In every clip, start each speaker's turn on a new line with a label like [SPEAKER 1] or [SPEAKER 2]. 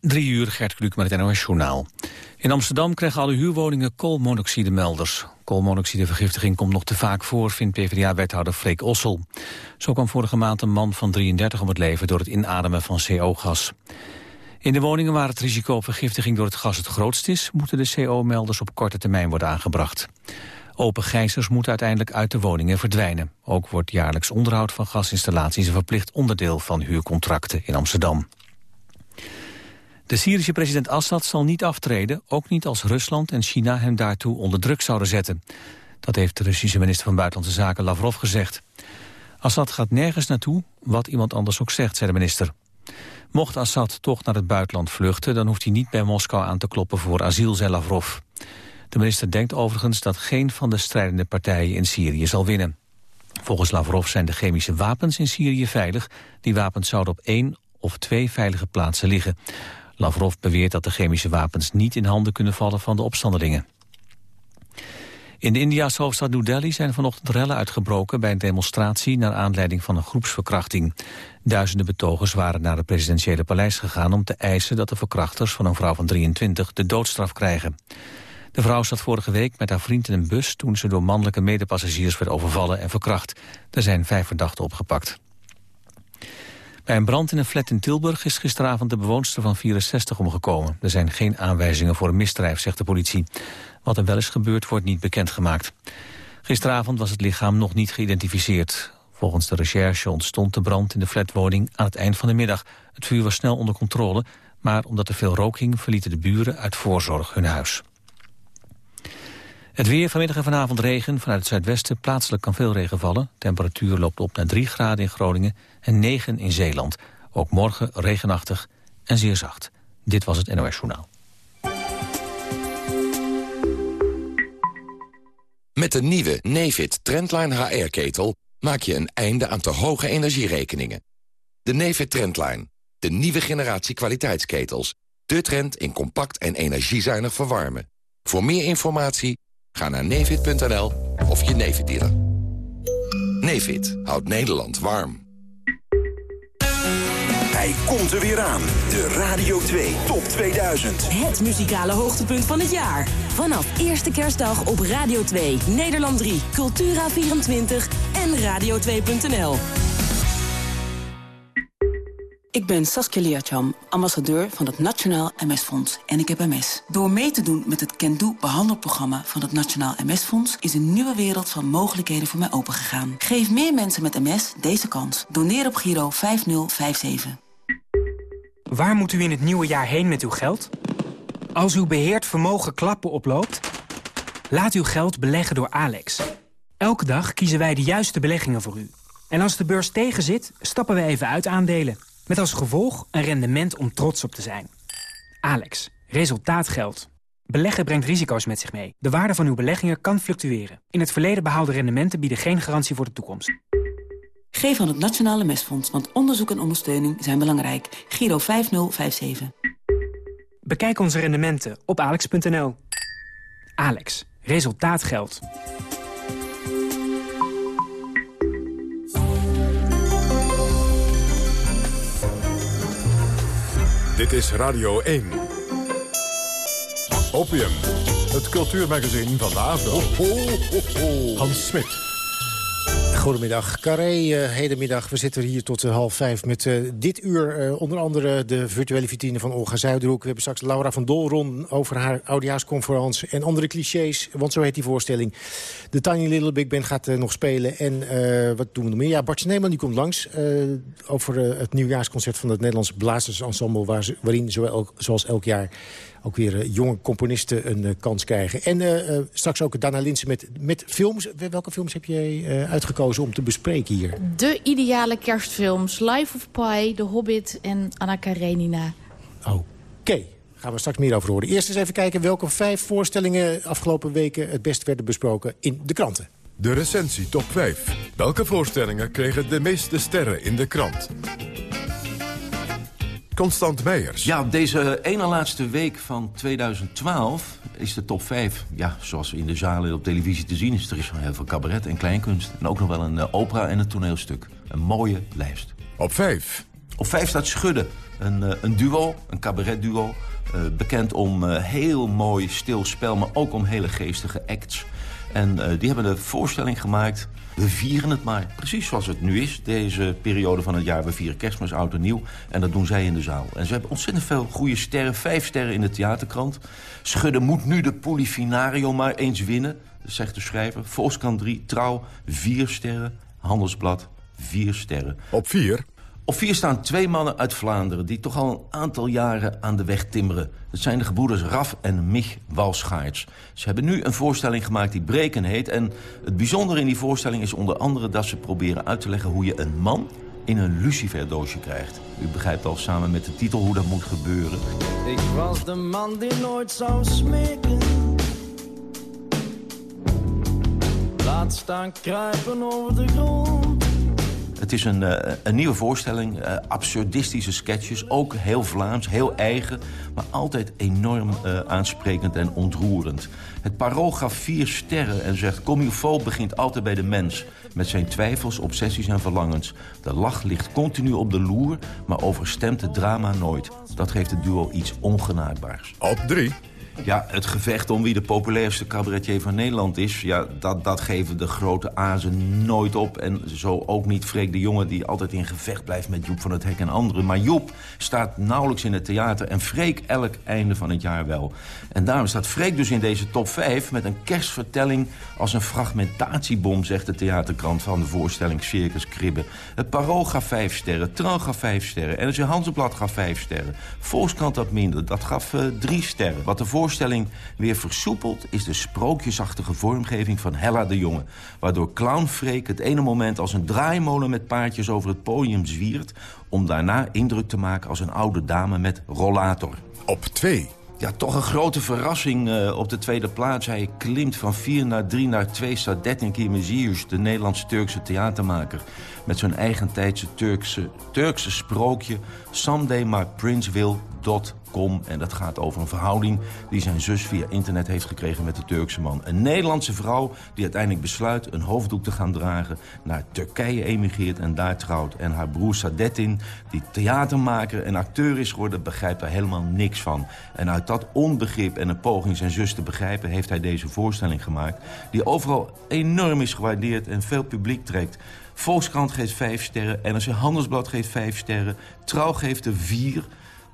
[SPEAKER 1] Drie uur, Gert Kluk met het NOS Journaal. In Amsterdam krijgen alle huurwoningen koolmonoxidemelders. Koolmonoxidevergiftiging komt nog te vaak voor, vindt PvdA-wethouder Freek Ossel. Zo kwam vorige maand een man van 33 om het leven door het inademen van CO-gas. In de woningen waar het risico op vergiftiging door het gas het grootst is... moeten de CO-melders op korte termijn worden aangebracht. Open gijzers moeten uiteindelijk uit de woningen verdwijnen. Ook wordt jaarlijks onderhoud van gasinstallaties... een verplicht onderdeel van huurcontracten in Amsterdam. De Syrische president Assad zal niet aftreden, ook niet als Rusland en China hem daartoe onder druk zouden zetten. Dat heeft de Russische minister van Buitenlandse Zaken Lavrov gezegd. Assad gaat nergens naartoe, wat iemand anders ook zegt, zei de minister. Mocht Assad toch naar het buitenland vluchten, dan hoeft hij niet bij Moskou aan te kloppen voor asiel, zei Lavrov. De minister denkt overigens dat geen van de strijdende partijen in Syrië zal winnen. Volgens Lavrov zijn de chemische wapens in Syrië veilig. Die wapens zouden op één of twee veilige plaatsen liggen. Lavrov beweert dat de chemische wapens niet in handen kunnen vallen van de opstandelingen. In de Indiase hoofdstad New Delhi zijn vanochtend rellen uitgebroken bij een demonstratie naar aanleiding van een groepsverkrachting. Duizenden betogers waren naar het presidentiële paleis gegaan om te eisen dat de verkrachters van een vrouw van 23 de doodstraf krijgen. De vrouw zat vorige week met haar vriend in een bus toen ze door mannelijke medepassagiers werd overvallen en verkracht. Er zijn vijf verdachten opgepakt. Bij een brand in een flat in Tilburg is gisteravond de bewoonster van 64 omgekomen. Er zijn geen aanwijzingen voor een misdrijf, zegt de politie. Wat er wel is gebeurd wordt niet bekendgemaakt. Gisteravond was het lichaam nog niet geïdentificeerd. Volgens de recherche ontstond de brand in de flatwoning aan het eind van de middag. Het vuur was snel onder controle, maar omdat er veel rook hing... verlieten de buren uit voorzorg hun huis. Het weer vanmiddag en vanavond regen. Vanuit het zuidwesten plaatselijk kan veel regen vallen. Temperatuur loopt op naar 3 graden in Groningen en 9 in Zeeland. Ook morgen regenachtig en zeer zacht. Dit was het NOS Journaal.
[SPEAKER 2] Met de nieuwe Nefit Trendline HR-ketel maak je een einde aan te hoge energierekeningen. De Nefit Trendline, de nieuwe generatie kwaliteitsketels. De trend in compact en energiezuinig verwarmen. Voor meer informatie Ga naar nevid.nl of je Nevid dealer. Nevid houdt Nederland warm.
[SPEAKER 3] Hij komt er weer aan. De Radio 2 Top 2000.
[SPEAKER 4] Het muzikale hoogtepunt van het jaar. Vanaf eerste kerstdag op Radio 2, Nederland 3, Cultura24 en radio2.nl.
[SPEAKER 5] Ik ben Saskia Liacham, ambassadeur van het Nationaal MS-fonds en ik heb MS. Door mee te doen met het Can behandelprogramma van het Nationaal MS-fonds... is een nieuwe wereld van mogelijkheden voor mij opengegaan. Geef meer mensen met MS deze kans. Doneer op Giro 5057.
[SPEAKER 6] Waar moet u in het nieuwe jaar heen met uw geld? Als uw beheerd vermogen klappen oploopt... laat uw geld beleggen door Alex. Elke dag kiezen wij de juiste beleggingen voor u. En als de beurs tegenzit, stappen we even uit aandelen... Met als gevolg een rendement om trots op te zijn. Alex, resultaat geldt. Beleggen brengt risico's met zich mee. De waarde van uw beleggingen kan fluctueren. In het verleden behaalde rendementen bieden geen garantie voor de toekomst.
[SPEAKER 5] Geef aan het Nationale Mesfonds, want onderzoek en ondersteuning zijn belangrijk. Giro 5057.
[SPEAKER 6] Bekijk onze rendementen op alex.nl. Alex, resultaat geldt.
[SPEAKER 7] Dit is Radio 1. Opium, het cultuurmagazin van de avond. Hans Smit.
[SPEAKER 8] Goedemiddag, Carré, uh, hedenmiddag. We zitten hier tot uh, half vijf met uh, dit uur onder andere de virtuele vitrine van Olga Zuiderhoek. We hebben straks Laura van Dolron over haar oudejaarsconferentie en andere clichés, want zo heet die voorstelling. De Tiny Little Big Band gaat nog spelen en wat doen we nog meer? Ja, Bart Sneeman die komt langs over het nieuwjaarsconcert van het Nederlands Blazersensemble, waar, waarin zowel, zoals elk jaar ook weer uh, jonge componisten een uh, kans krijgen. En uh, straks ook Dana Linsen met, met films. Welke films heb jij uitgekozen om te bespreken hier?
[SPEAKER 9] De ideale kerstfilms. Life of Pi, The Hobbit en Anna Karenina.
[SPEAKER 8] Oké. Okay. Gaan we straks meer over horen. Eerst eens even kijken welke vijf voorstellingen afgelopen weken het best werden besproken in de kranten.
[SPEAKER 7] De recensie top 5. Welke voorstellingen kregen de meeste sterren in de krant? Constant Meijers.
[SPEAKER 10] Ja, deze ene laatste week van 2012 is de top 5. Ja, zoals in de zalen op televisie te zien is... er is heel veel cabaret en kleinkunst. En ook nog wel een uh, opera en een toneelstuk. Een mooie lijst.
[SPEAKER 7] Op 5.
[SPEAKER 10] Op vijf staat Schudden, een, uh, een duo, een cabaretduo. Uh, bekend om uh, heel mooi stil spel, maar ook om hele geestige acts. En die hebben de voorstelling gemaakt we vieren het maar. Precies zoals het nu is, deze periode van het jaar. We vieren kerstmis, oud en nieuw. En dat doen zij in de zaal. En ze hebben ontzettend veel goede sterren. Vijf sterren in de theaterkrant. Schudden moet nu de Polifinario maar eens winnen. Zegt de schrijver. Volkskrant 3, Trouw, vier sterren. Handelsblad, vier sterren.
[SPEAKER 7] Op vier?
[SPEAKER 10] Op vier staan twee mannen uit Vlaanderen... die toch al een aantal jaren aan de weg timmeren. Dat zijn de gebroeders Raf en Mich Walschaerts. Ze hebben nu een voorstelling gemaakt die Breken heet. En het bijzondere in die voorstelling is onder andere... dat ze proberen uit te leggen hoe je een man in een luciferdoosje krijgt. U begrijpt al samen met de titel hoe dat moet gebeuren.
[SPEAKER 11] Ik was de man die nooit zou smeken. Laat staan kruipen over de grond.
[SPEAKER 10] Het is een, uh, een nieuwe voorstelling, uh, absurdistische sketches. Ook heel Vlaams, heel eigen, maar altijd enorm uh, aansprekend en ontroerend. Het parool gaf vier sterren en zegt... Comilfo begint altijd bij de mens. Met zijn twijfels, obsessies en verlangens. De lach ligt continu op de loer, maar overstemt het drama nooit. Dat geeft het duo iets ongenaakbaars.
[SPEAKER 7] Op drie.
[SPEAKER 10] Ja, het gevecht om wie de populairste cabaretier van Nederland is... Ja, dat, dat geven de grote azen nooit op. En zo ook niet Freek de Jonge die altijd in gevecht blijft met Joep van het Hek en anderen. Maar Joep staat nauwelijks in het theater en Freek elk einde van het jaar wel. En daarom staat Freek dus in deze top 5 met een kerstvertelling... als een fragmentatiebom, zegt de theaterkrant van de voorstelling Circus Kribbe. Het Parool gaf 5 sterren, Trouw gaf 5 sterren... en het Hansenblad gaf 5 sterren. Volkskrant dat minder, dat gaf 3 uh, sterren. Wat de voorstelling weer versoepelt... is de sprookjesachtige vormgeving van Hella de Jonge... waardoor Clown Freek het ene moment als een draaimolen met paardjes over het podium zwiert... om daarna indruk te maken als een oude dame met rollator.
[SPEAKER 7] Op twee.
[SPEAKER 10] Ja, toch een grote verrassing uh, op de tweede plaats. Hij klimt van 4 naar 3 naar 2 staat 13 keer Meziers, de Nederlands-Turkse theatermaker. Met zijn eigen tijdse Turkse, Turkse sprookje Someday My Prince Will Com. En dat gaat over een verhouding die zijn zus via internet heeft gekregen met de Turkse man. Een Nederlandse vrouw die uiteindelijk besluit een hoofddoek te gaan dragen... naar Turkije emigreert en daar trouwt. En haar broer Sadettin, die theatermaker en acteur is geworden... begrijpt er helemaal niks van. En uit dat onbegrip en een poging zijn zus te begrijpen... heeft hij deze voorstelling gemaakt... die overal enorm is gewaardeerd en veel publiek trekt... Volkskrant geeft vijf sterren, NRC Handelsblad geeft vijf sterren... Trouw geeft er vier...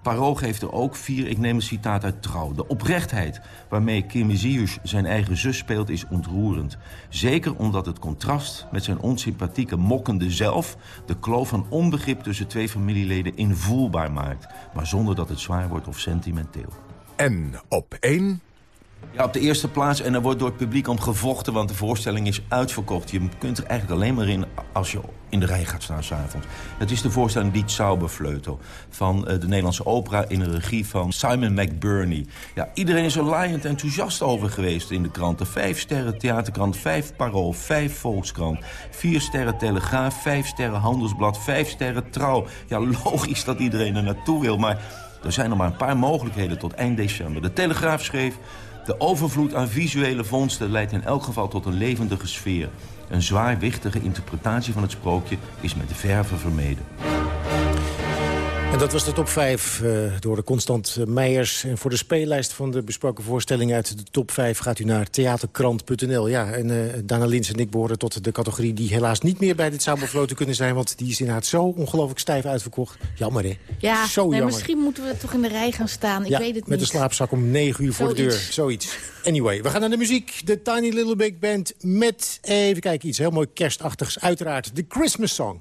[SPEAKER 10] Parool geeft er ook vier. Ik neem een citaat uit Trouw. De oprechtheid waarmee Kim Zius zijn eigen zus speelt is ontroerend. Zeker omdat het contrast met zijn onsympathieke mokkende zelf... de kloof van onbegrip tussen twee familieleden invoelbaar maakt. Maar zonder dat het zwaar wordt of sentimenteel.
[SPEAKER 7] En op één...
[SPEAKER 10] Ja, op de eerste plaats. En er wordt door het publiek om gevochten, want de voorstelling is uitverkocht. Je kunt er eigenlijk alleen maar in als je in de rij gaat staan s'avonds. Het is de voorstelling Die Zauberflöte van uh, de Nederlandse opera... in de regie van Simon McBurney. Ja, iedereen is er laaiend enthousiast over geweest in de kranten. Vijf sterren Theaterkrant, vijf Parool, vijf Volkskrant... vier sterren Telegraaf, vijf sterren Handelsblad, vijf sterren Trouw. Ja, logisch dat iedereen er naartoe wil, maar... Er zijn nog maar een paar mogelijkheden tot eind december. De Telegraaf schreef... De overvloed aan visuele vondsten leidt in elk geval tot een levendige sfeer. Een zwaarwichtige interpretatie van het sprookje is met verve vermeden.
[SPEAKER 8] En dat was de top 5 uh, eh, door de Constant Meijers. En voor de speellijst van de besproken voorstellingen uit de top 5... gaat u naar theaterkrant.nl. Ja, en uh, Dana Lins en ik behoren tot de categorie... die helaas niet meer bij dit Saubervloten kunnen zijn... want die is inderdaad zo ongelooflijk stijf uitverkocht. Jammer, hè?
[SPEAKER 9] Ja, zo nee, jammer. misschien moeten we toch in de rij gaan staan. Ik
[SPEAKER 8] ja,
[SPEAKER 9] weet het niet.
[SPEAKER 8] met een slaapzak om 9 uur voor de deur. Zoiets. Anyway, we gaan naar de muziek. De Tiny Little Big Band met, even kijken, iets heel mooi kerstachtigs. Uiteraard, de Christmas Song.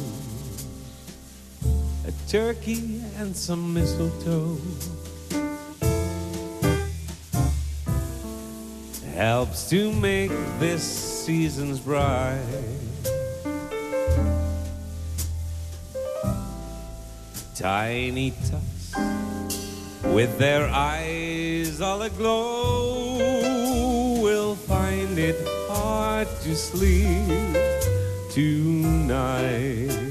[SPEAKER 12] a turkey and some mistletoe. Helps to make this season's bright. Tiny tots with their eyes all aglow will find it hard to sleep tonight.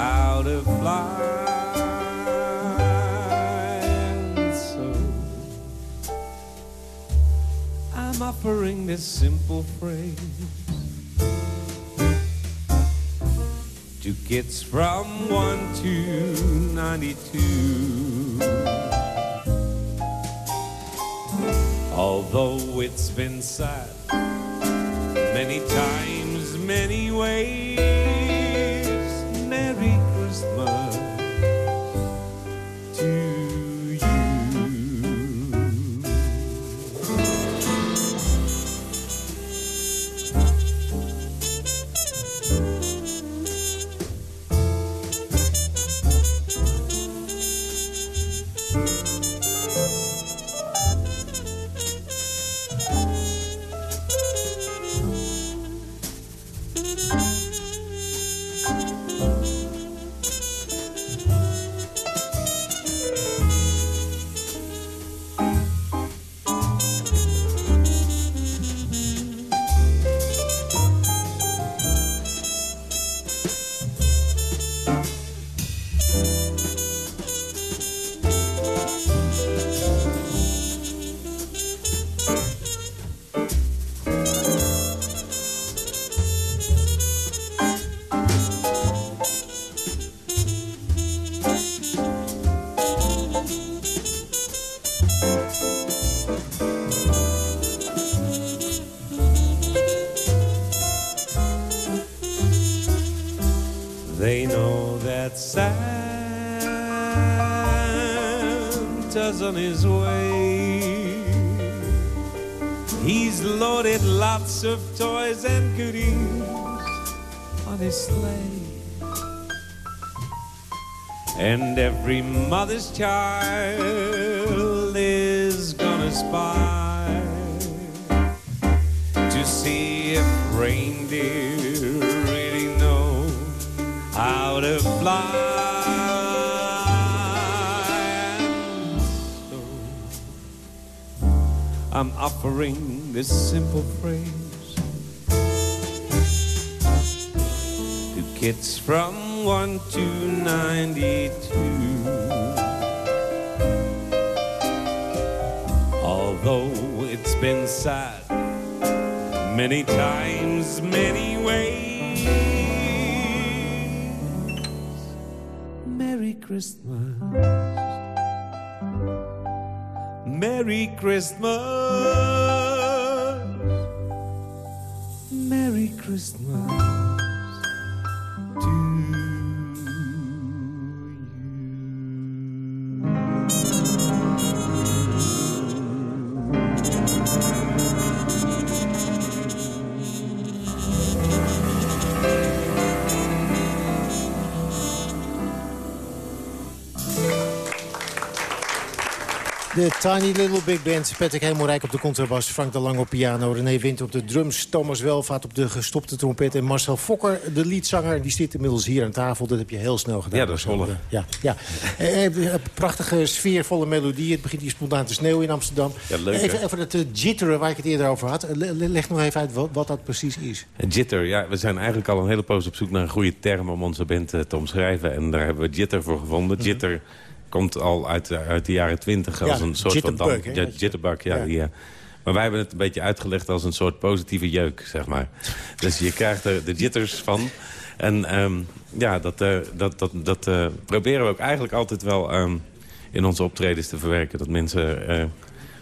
[SPEAKER 12] how to fly. So I'm offering this simple phrase to kids from 1 to 92. Although it's been said many times, many ways, And every mother's child is gonna spy to see if reindeer really know how to fly. So I'm offering this simple phrase to kids from 1 to 92. Although it's been sad many times, many ways. Merry Christmas. Merry Christmas. Merry Christmas.
[SPEAKER 8] De Tiny Little Big Band. Patrick Hemelrijk op de contrabas. Frank de Lang op piano. René Winter op de drums. Thomas Welvaart op de gestopte trompet. En Marcel Fokker, de leadzanger. Die zit inmiddels hier aan tafel. Dat heb je heel snel gedaan.
[SPEAKER 13] Ja, dat is Holle.
[SPEAKER 8] Ja, ja. Eh, eh, prachtige sfeervolle melodie. Het begint hier spontaan te sneeuwen in Amsterdam.
[SPEAKER 13] Ja, leuk,
[SPEAKER 8] even, even dat eh, jitteren waar ik het eerder over had. Le- le- Leg nog even uit wat, dat precies is.
[SPEAKER 13] Jitter, ja, we zijn eigenlijk al een hele poos op zoek naar een goede term om onze band eh, te omschrijven. En daar hebben we jitter voor gevonden. Jitter komt al uit, eh, uit de jaren twintig als
[SPEAKER 8] Ja,
[SPEAKER 13] een soort van...
[SPEAKER 8] jitterbug, hè?
[SPEAKER 13] ja, jitterbug, ja,
[SPEAKER 8] Ja.
[SPEAKER 13] Die, eh, maar wij hebben het een beetje uitgelegd als een soort positieve jeuk, zeg maar. Dus je krijgt er de jitters van. En ehm, ja, dat, eh, dat, dat, dat eh, proberen we ook eigenlijk altijd wel ehm, in onze optredens te verwerken. Dat mensen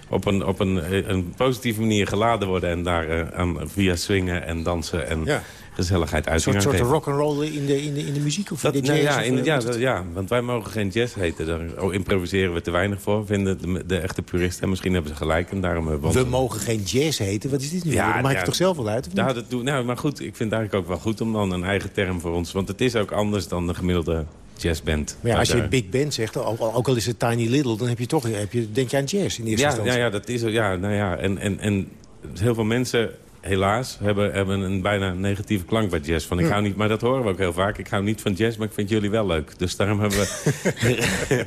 [SPEAKER 13] op, een, op een, een positieve manier geladen worden... en daar aan, via swingen en dansen en
[SPEAKER 8] Ja.
[SPEAKER 13] Gezelligheid
[SPEAKER 8] Een
[SPEAKER 13] uit
[SPEAKER 8] soort, soort rock'n'roll in de, in, de, in de muziek of
[SPEAKER 13] dat,
[SPEAKER 8] in de
[SPEAKER 13] nou
[SPEAKER 8] jazz?
[SPEAKER 13] ja,
[SPEAKER 8] of,
[SPEAKER 13] in,
[SPEAKER 8] eh,
[SPEAKER 13] ja, dat-
[SPEAKER 8] het?
[SPEAKER 13] ja, want wij mogen geen jazz heten. Daar oh, improviseren we te weinig voor, vinden de, de echte puristen. En misschien hebben ze gelijk en daarom hebben we...
[SPEAKER 8] Mogen geen jazz heten. Wat is dit nu?
[SPEAKER 13] Ja,
[SPEAKER 8] dat maak je
[SPEAKER 13] ja.
[SPEAKER 8] toch zelf wel uit? Of niet?
[SPEAKER 13] Ja, dat doe, nou, maar goed, ik vind het eigenlijk ook wel goed om dan een eigen term voor ons... want het is ook anders dan de gemiddelde jazzband.
[SPEAKER 8] Maar ja, als je Big Band zegt, ook, al- is het Tiny Little... dan heb je toch, heb je, denk je aan jazz in eerste
[SPEAKER 13] ja,
[SPEAKER 8] instantie.
[SPEAKER 13] ja, ja, dat is. Ja, nou ja, en, en, en heel veel mensen, helaas, hebben, hebben een bijna negatieve klank bij jazz. Van, ik
[SPEAKER 8] Ja.
[SPEAKER 13] hou niet, maar dat horen we ook heel vaak. Ik hou niet van jazz, maar ik vind jullie wel leuk. Dus daarom hebben we...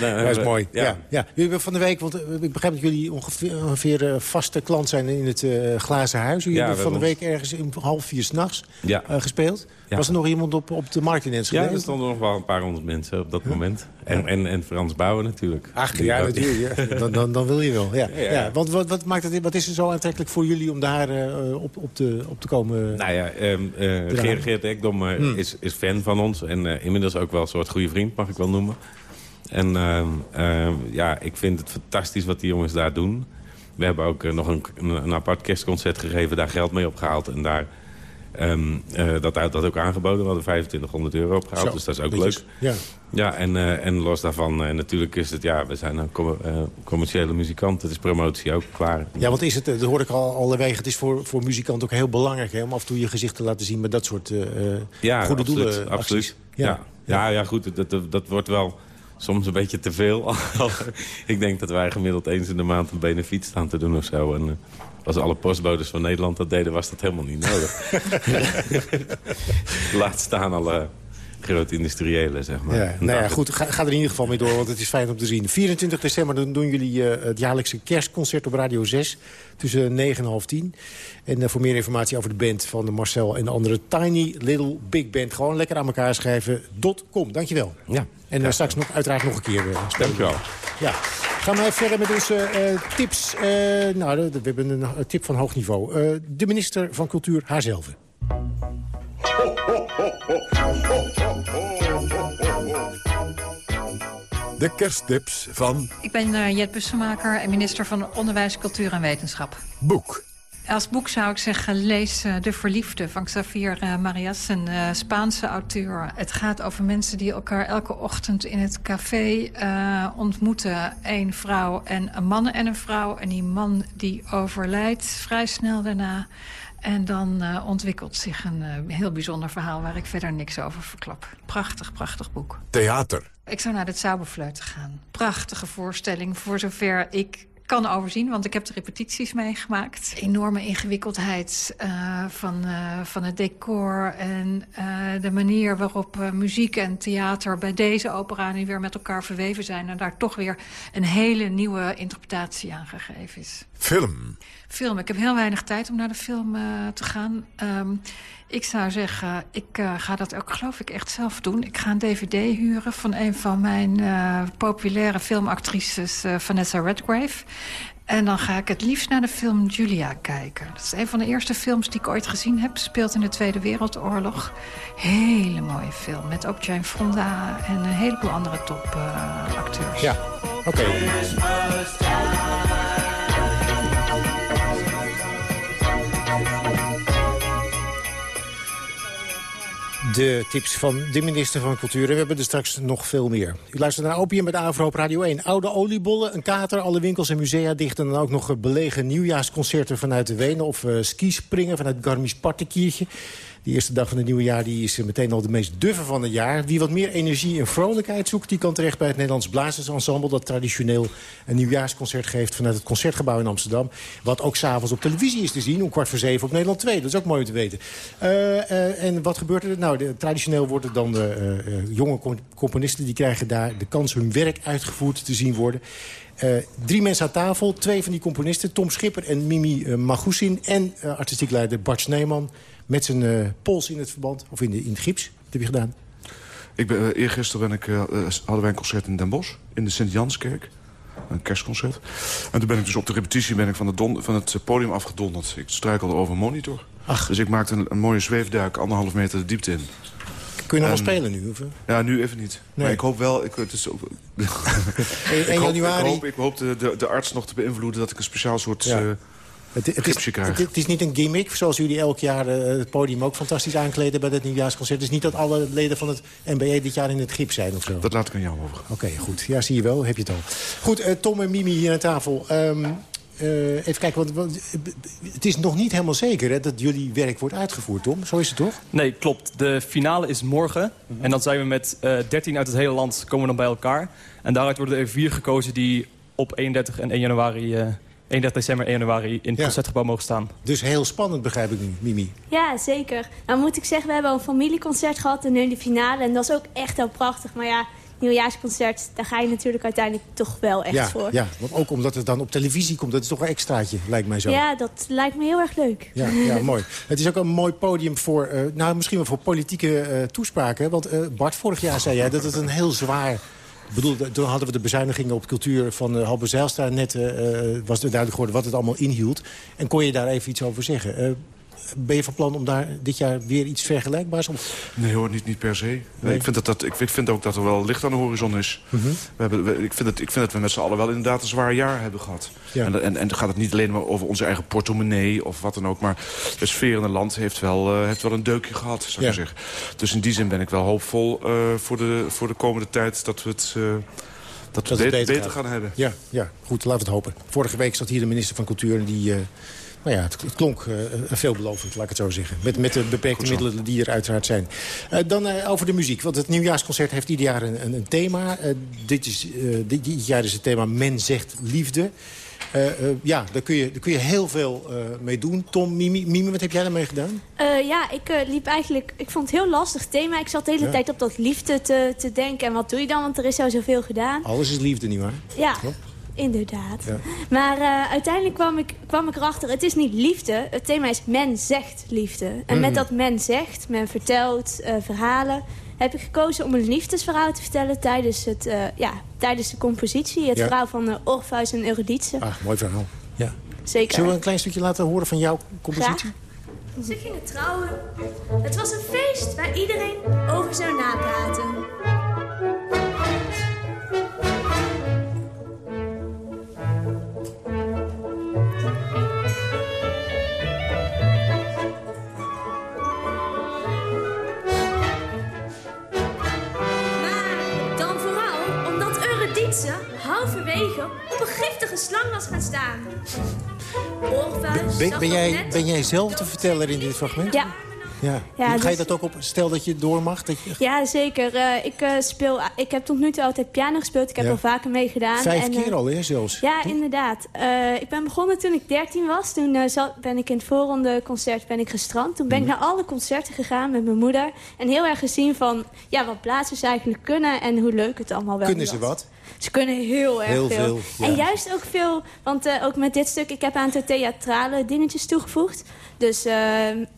[SPEAKER 8] Dat is mooi. Ja. Ja. Jullie van de week, want eh, ik begrijp dat jullie ongeveer, ongeveer eh, vaste klant zijn in het eh, glazen huis. Jullie
[SPEAKER 13] Ja,
[SPEAKER 8] hebben van de week ergens om half vier s'nachts
[SPEAKER 13] Ja.
[SPEAKER 8] eh gespeeld.
[SPEAKER 13] Ja.
[SPEAKER 8] Was er nog iemand op, op de markt in Enschede?
[SPEAKER 13] Ja, er stonden nog wel een paar honderd mensen op dat moment. En, en, en Frans Bouwen natuurlijk.
[SPEAKER 8] Ach, ja, natuurlijk. Dan, dan, dan wil je wel. Ja.
[SPEAKER 13] Ja,
[SPEAKER 8] Ja,
[SPEAKER 13] ja.
[SPEAKER 8] Want wat, wat, maakt het, wat is er zo aantrekkelijk voor jullie om daar eh, op, op, te, op te komen?
[SPEAKER 13] Nou ja, ehm eh. Geert, Geert Ekdom eh,
[SPEAKER 8] Hmm.
[SPEAKER 13] is, is fan van ons. En eh, inmiddels ook wel een soort goede vriend, mag ik wel noemen. En ehm, ehm, ja, ik vind het fantastisch wat die jongens daar doen. We hebben ook eh, nog een, een, een apart kerstconcert gegeven, daar geld mee opgehaald. En daar ehm, eh, dat, dat ook aangeboden. We hadden 2500 euro opgehaald,
[SPEAKER 8] Zo,
[SPEAKER 13] dus dat is ook leuk.
[SPEAKER 8] Ja.
[SPEAKER 13] Ja, en, eh, en los daarvan, eh, natuurlijk is het, ja, we zijn een com- commerciële muzikant. Het is promotie ook klaar.
[SPEAKER 8] Ja, want is het, dat hoor ik al allerwege, het is voor, voor muzikanten ook heel belangrijk... Hè, om af en toe je gezicht te laten zien met dat soort
[SPEAKER 13] ja,
[SPEAKER 8] goede
[SPEAKER 13] absoluut,
[SPEAKER 8] doelen
[SPEAKER 13] absoluut.
[SPEAKER 8] Ja.
[SPEAKER 13] Ja. Ja. Ja, goed, dat, dat, dat wordt wel soms een beetje te veel. ik denk dat wij gemiddeld eens in de maand een benefiet staan te doen of zo. En als alle postbodes van Nederland dat deden, was dat helemaal niet nodig. Laat staan alle grote industriële, zeg maar.
[SPEAKER 8] Ja, nou ja, goed, ga, ga er in ieder geval mee door, want het is fijn om te zien. 24 december dan doen jullie eh, het jaarlijkse kerstconcert op Radio 6... tussen 9 en half 10. En eh, voor meer informatie over de band van de Marcel en de andere... Tiny Little Big Band. Gewoon lekker aan elkaar schrijven. .com, dankjewel.
[SPEAKER 13] Ja.
[SPEAKER 8] En eh, straks nog, uiteraard nog een keer uh.
[SPEAKER 13] Dankjewel.
[SPEAKER 8] Ja. Gaan we verder met onze eh, tips. Eh, nou, we hebben een, tip van hoog niveau. Eh, de minister van Cultuur, haarzelf.
[SPEAKER 7] De kersttips van
[SPEAKER 14] Ik ben eh, Jet Bussemaker en minister van Onderwijs, Cultuur en Wetenschap.
[SPEAKER 7] Boek.
[SPEAKER 14] Als boek zou ik zeggen, lees eh, De Verliefde van Xavier eh, Marias, een eh, Spaanse auteur. Het gaat over mensen die elkaar elke ochtend in het café ontmoeten. Een vrouw en een man en een vrouw. En die man die overlijdt vrij snel daarna. En dan ontwikkelt zich een heel bijzonder verhaal... waar ik verder niks over verklap. Prachtig, prachtig boek.
[SPEAKER 7] Theater.
[SPEAKER 14] Ik zou naar de Zauberfleuten gaan. Prachtige voorstelling, voor zover ik kan overzien, want ik heb de repetities meegemaakt. Enorme ingewikkeldheid eh, van, eh, van het decor en eh, de manier waarop muziek en theater bij deze opera nu weer met elkaar verweven zijn en daar toch weer een hele nieuwe interpretatie aan gegeven is.
[SPEAKER 7] Film.
[SPEAKER 14] Film. Ik heb heel weinig tijd om naar de film te gaan. Ehm, ik zou zeggen, ik eh, ga dat ook geloof ik echt zelf doen. Ik ga een dvd huren van een van mijn eh, populaire filmactrices, eh, Vanessa Redgrave. En dan ga ik het liefst naar de film Julia kijken. Dat is een van de eerste films die ik ooit gezien heb. Speelt in de Tweede Wereldoorlog. Hele mooie film. Met ook Jane Fonda en een heleboel andere topacteurs.
[SPEAKER 8] Ja, oké. De tips van de minister van Cultuur. En we hebben er straks nog veel meer. U luistert naar Opium met Avro op Radio 1. Oude oliebollen, een kater, alle winkels en musea dicht... en dan ook nog belegen nieuwjaarsconcerten vanuit de Wenen... of uh, skispringen vanuit Garmisch-Partenkiertje. De eerste dag van het nieuwe jaar die is meteen al de meest duffe van het jaar. Wie wat meer energie en vrolijkheid zoekt... die kan terecht bij het Nederlands Blazersensemble... dat traditioneel een nieuwjaarsconcert geeft vanuit het Concertgebouw in Amsterdam. Wat ook s'avonds op televisie is te zien, om kwart voor zeven op Nederland 2. Dat is ook mooi om te weten. Uh, uh, en wat gebeurt er? Nou, traditioneel worden dan de uh, jonge componisten... die krijgen daar de kans hun werk uitgevoerd te zien worden... Drie mensen aan tafel, twee van die componisten... Tom Schipper en Mimi uh, en artistiek leider Bart Sneeman... met zijn uh, pols in het verband, of in, de, in het gips. Wat heb je gedaan?
[SPEAKER 15] Ik ben, uh, eergisteren ben ik, uh, hadden wij een concert in Den Bosch, in de Sint-Janskerk. Een kerstconcert. En toen ben ik dus op de repetitie ben ik van, de don, van het podium afgedonderd. Ik struikelde over een monitor.
[SPEAKER 8] Ach.
[SPEAKER 15] Dus ik maakte een, een mooie zweefduik, anderhalf meter de diepte in.
[SPEAKER 8] Kun je nog wel spelen nu? Of?
[SPEAKER 15] Ja, nu even niet. Nee. Maar ik hoop wel... Ik, het is ook,
[SPEAKER 8] 1
[SPEAKER 15] ik hoop,
[SPEAKER 8] januari.
[SPEAKER 15] Ik hoop, ik hoop de, de, de, arts nog te beïnvloeden... dat ik een speciaal soort ja. uh,
[SPEAKER 8] Het, het, is, het, het is niet een gimmick, zoals jullie elk jaar eh, het podium ook fantastisch aankleden bij het nieuwjaarsconcert. Het is niet dat alle leden van het MBE dit jaar in het gips zijn of zo.
[SPEAKER 15] Dat laat ik aan jou over.
[SPEAKER 8] Oké, goed. Ja, zie je wel. Heb je het al. Goed, eh, Tom en Mimi hier aan tafel. Ehm, eh, even kijken, want, want, het is nog niet helemaal zeker hè, dat jullie werk wordt uitgevoerd, Tom. Zo is het toch?
[SPEAKER 16] Nee, klopt. De finale is morgen. En dan zijn we met uh, 13 uit het hele land komen we dan bij elkaar. En daaruit worden er vier gekozen die op 31 en 1 januari... 31 december 1 januari in het ja. concertgebouw mogen staan.
[SPEAKER 8] Dus heel spannend, begrijp ik nu, Mimi.
[SPEAKER 17] Ja, zeker. Nou moet ik zeggen, we hebben een familieconcert gehad en nu de finale. En dat is ook echt heel prachtig. Maar ja, nieuwjaarsconcert, daar ga je natuurlijk uiteindelijk toch wel echt
[SPEAKER 8] ja,
[SPEAKER 17] voor.
[SPEAKER 8] Ja, want ook omdat het dan op televisie komt, dat is toch een extraatje, lijkt mij zo.
[SPEAKER 17] Ja, dat lijkt me heel erg leuk.
[SPEAKER 8] Ja, ja mooi. Het is ook een mooi podium voor, uh, nou misschien wel voor politieke uh, toespraken. Want uh, Bart, vorig jaar zei jij dat het een heel zwaar... Bedoel, toen hadden we de bezuinigingen op cultuur van uh, Halbe. Net uh, was er duidelijk geworden wat het allemaal inhield. En kon je daar even iets over zeggen? Ben je van plan om daar dit jaar weer iets vergelijkbaars op?
[SPEAKER 15] Nee hoor, niet, niet per se. Nee. Ik, vind dat, dat, ik vind ook dat er wel licht aan de horizon is. Mm -hmm. we hebben, we, ik, vind het, ik vind dat we met z'n allen wel inderdaad een zwaar jaar hebben gehad. Ja. En, en, en dan gaat het niet alleen maar over onze eigen portemonnee of wat dan ook. Maar de sfeer in het land heeft wel, uh, heeft wel een deukje gehad, zou ik ja. zeggen. Dus in die zin ben ik wel hoopvol uh, voor, de, voor de komende tijd dat we het... Uh, dat we dat beter, beter gaan hebben.
[SPEAKER 8] Ja, ja, goed, laten we het hopen. Vorige week zat hier de minister van Cultuur... en die, nou ja, het, het klonk uh, veelbelovend, laat ik het zo zeggen. Met, met de beperkte middelen die er uiteraard zijn. Uh, dan uh, over de muziek, want het nieuwjaarsconcert heeft ieder jaar een, een, een thema. dit, is, dit, dit, jaar is het thema Men zegt liefde. ja, daar kun, je, daar kun je heel veel mee doen. Tom, Mimi, Mimi, wat heb jij daarmee gedaan?
[SPEAKER 17] ja, ik liep eigenlijk... Ik vond het heel lastig thema. Ik zat de hele ja. tijd op dat liefde te, te denken. En wat doe je dan? Want er is zo zoveel gedaan.
[SPEAKER 8] Alles is liefde, nietwaar?
[SPEAKER 17] Ja. Klopt. Inderdaad. Ja. Maar uh, uiteindelijk kwam ik, kwam ik erachter, het is niet liefde. Het thema is men zegt liefde. En mm. met dat men zegt, men vertelt uh, verhalen... heb ik gekozen om een liefdesverhaal te vertellen tijdens, het, uh, ja, tijdens de compositie. Het ja. verhaal van Orpheus en Eurydice.
[SPEAKER 8] Ah, mooi verhaal. Ja.
[SPEAKER 17] Zeker.
[SPEAKER 8] Zullen we een klein stukje laten horen van jouw compositie?
[SPEAKER 17] Graag. Ze gingen trouwen. Het was een feest waar iedereen over zou napraten. Halverwege op een giftige slang was gaan staan.
[SPEAKER 8] Ben, ben, jij, ben jij zelf de verteller in dit fragment?
[SPEAKER 17] Ja.
[SPEAKER 8] Ja. ja Ga je dus... dat ook op, stel dat je door mag? Dat je...
[SPEAKER 17] Ja, zeker. Uh, ik, uh, speel, ik heb tot nu toe altijd piano gespeeld. Ik heb ja. al vaker meegedaan.
[SPEAKER 8] Vijf
[SPEAKER 17] en,
[SPEAKER 8] keer
[SPEAKER 17] uh,
[SPEAKER 8] al, hè, zelfs?
[SPEAKER 17] Ja, inderdaad. ik ben begonnen toen ik 13 was. Toen zat, ben ik in het voorronde concert ben ik gestrand. Toen ben mm. ik naar alle concerten gegaan met mijn moeder. En heel erg gezien van ja, wat blazers eigenlijk kunnen en hoe leuk het allemaal wel
[SPEAKER 8] Kunnen
[SPEAKER 17] was.
[SPEAKER 8] ze wat?
[SPEAKER 17] Ze kunnen heel erg
[SPEAKER 8] heel
[SPEAKER 17] veel. En juist ook veel, want uh, ook met dit stuk, ik heb een aantal theatrale dingetjes toegevoegd. Dus uh,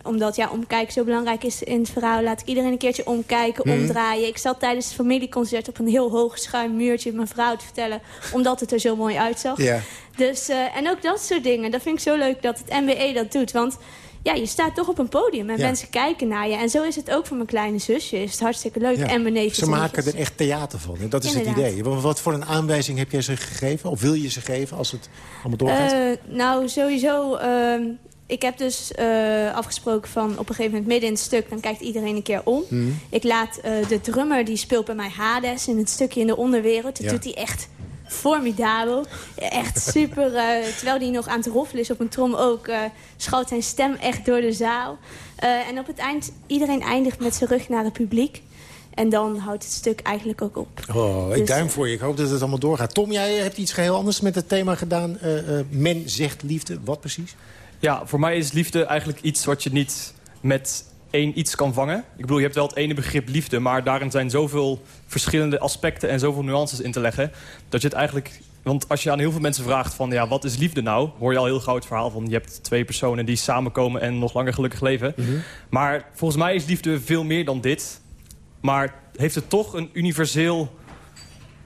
[SPEAKER 17] omdat ja, omkijken zo belangrijk is in het verhaal, laat ik iedereen een keertje omkijken, mm. omdraaien. Ik zat tijdens het familieconcert op een heel hoog schuin muurtje mijn vrouw te vertellen, omdat het er zo mooi uitzag.
[SPEAKER 8] Ja.
[SPEAKER 17] Dus, uh, en ook dat soort dingen, dat vind ik zo leuk dat het MBE dat doet. Want ja, je staat toch op een podium en ja. mensen kijken naar je. En zo is het ook voor mijn kleine zusje. Is het hartstikke leuk. Ja. En mijn neefjes.
[SPEAKER 8] Ze maken er echt theater van. Dat is Inderdaad. het idee. Wat voor een aanwijzing heb jij ze gegeven? Of wil je ze geven als het allemaal doorgaat?
[SPEAKER 17] Uh, nou, sowieso... Uh, ik heb dus uh, afgesproken van op een gegeven moment midden in het stuk... dan kijkt iedereen een keer om. Mm. Ik laat uh, de drummer, die speelt bij mij Hades... in het stukje in de onderwereld. Dat ja. doet hij echt formidabel. Echt super. Uh, terwijl hij nog aan het roffelen is op een trom ook... Uh, schoot zijn stem echt door de zaal. Uh, en op het eind, iedereen eindigt met zijn rug naar het publiek. En dan houdt het stuk eigenlijk ook op.
[SPEAKER 8] Oh, ik dus, duim voor je. Ik hoop dat het allemaal doorgaat. Tom, jij hebt iets geheel anders met het thema gedaan. men zegt liefde. Wat precies?
[SPEAKER 16] Ja, voor mij is liefde eigenlijk iets wat je niet met één iets kan vangen. Ik bedoel, je hebt wel het ene begrip liefde... maar daarin zijn zoveel verschillende aspecten en zoveel nuances in te leggen... dat je het eigenlijk... Want als je aan heel veel mensen vraagt van... ja, wat is liefde nou? Hoor je al heel gauw het verhaal van... je hebt twee personen die samenkomen en nog langer gelukkig leven. Mm -hmm. Maar volgens mij is liefde veel meer dan dit. Maar heeft het toch een universeel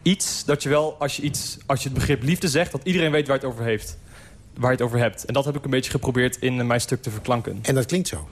[SPEAKER 16] iets... dat je wel, als je, iets, als je het begrip liefde zegt... dat iedereen weet waar het over heeft. Waar je het over hebt. En dat heb ik een beetje geprobeerd in mijn stuk te verklanken.
[SPEAKER 8] En dat klinkt zo.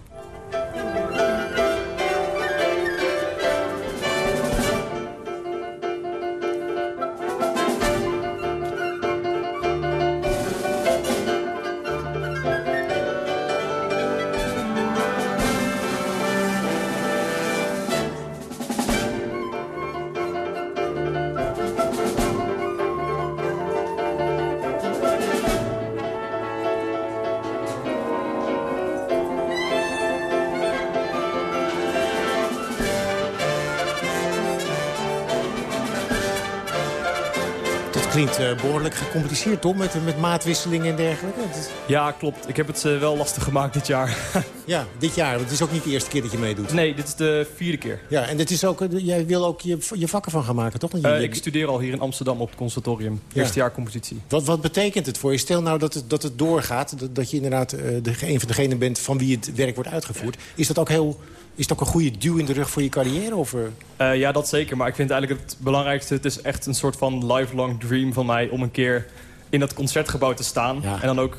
[SPEAKER 8] Klinkt uh, behoorlijk gecompliceerd, toch? Met, met maatwisselingen en dergelijke.
[SPEAKER 16] Ja, klopt. Ik heb het uh, wel lastig gemaakt dit jaar.
[SPEAKER 8] ja, dit jaar. Het is ook niet de eerste keer dat je meedoet.
[SPEAKER 16] Nee, dit is de vierde keer.
[SPEAKER 8] Ja, en dit is ook, jij wil ook je, je vakken van gaan maken, toch?
[SPEAKER 16] Je, ik studeer al hier in Amsterdam op het conservatorium. Eerste jaar compositie.
[SPEAKER 8] Wat, wat betekent het voor je? Stel nou dat het, dat het doorgaat. Dat, dat je inderdaad de, een van degenen bent van wie het werk wordt uitgevoerd. Is dat ook heel het ook een goede duw in de rug voor je carrière? Of,
[SPEAKER 16] uh, ja, dat zeker. Maar ik vind eigenlijk het belangrijkste... het is echt een soort van lifelong dream van mij... om een keer in dat concertgebouw te staan. En dan ook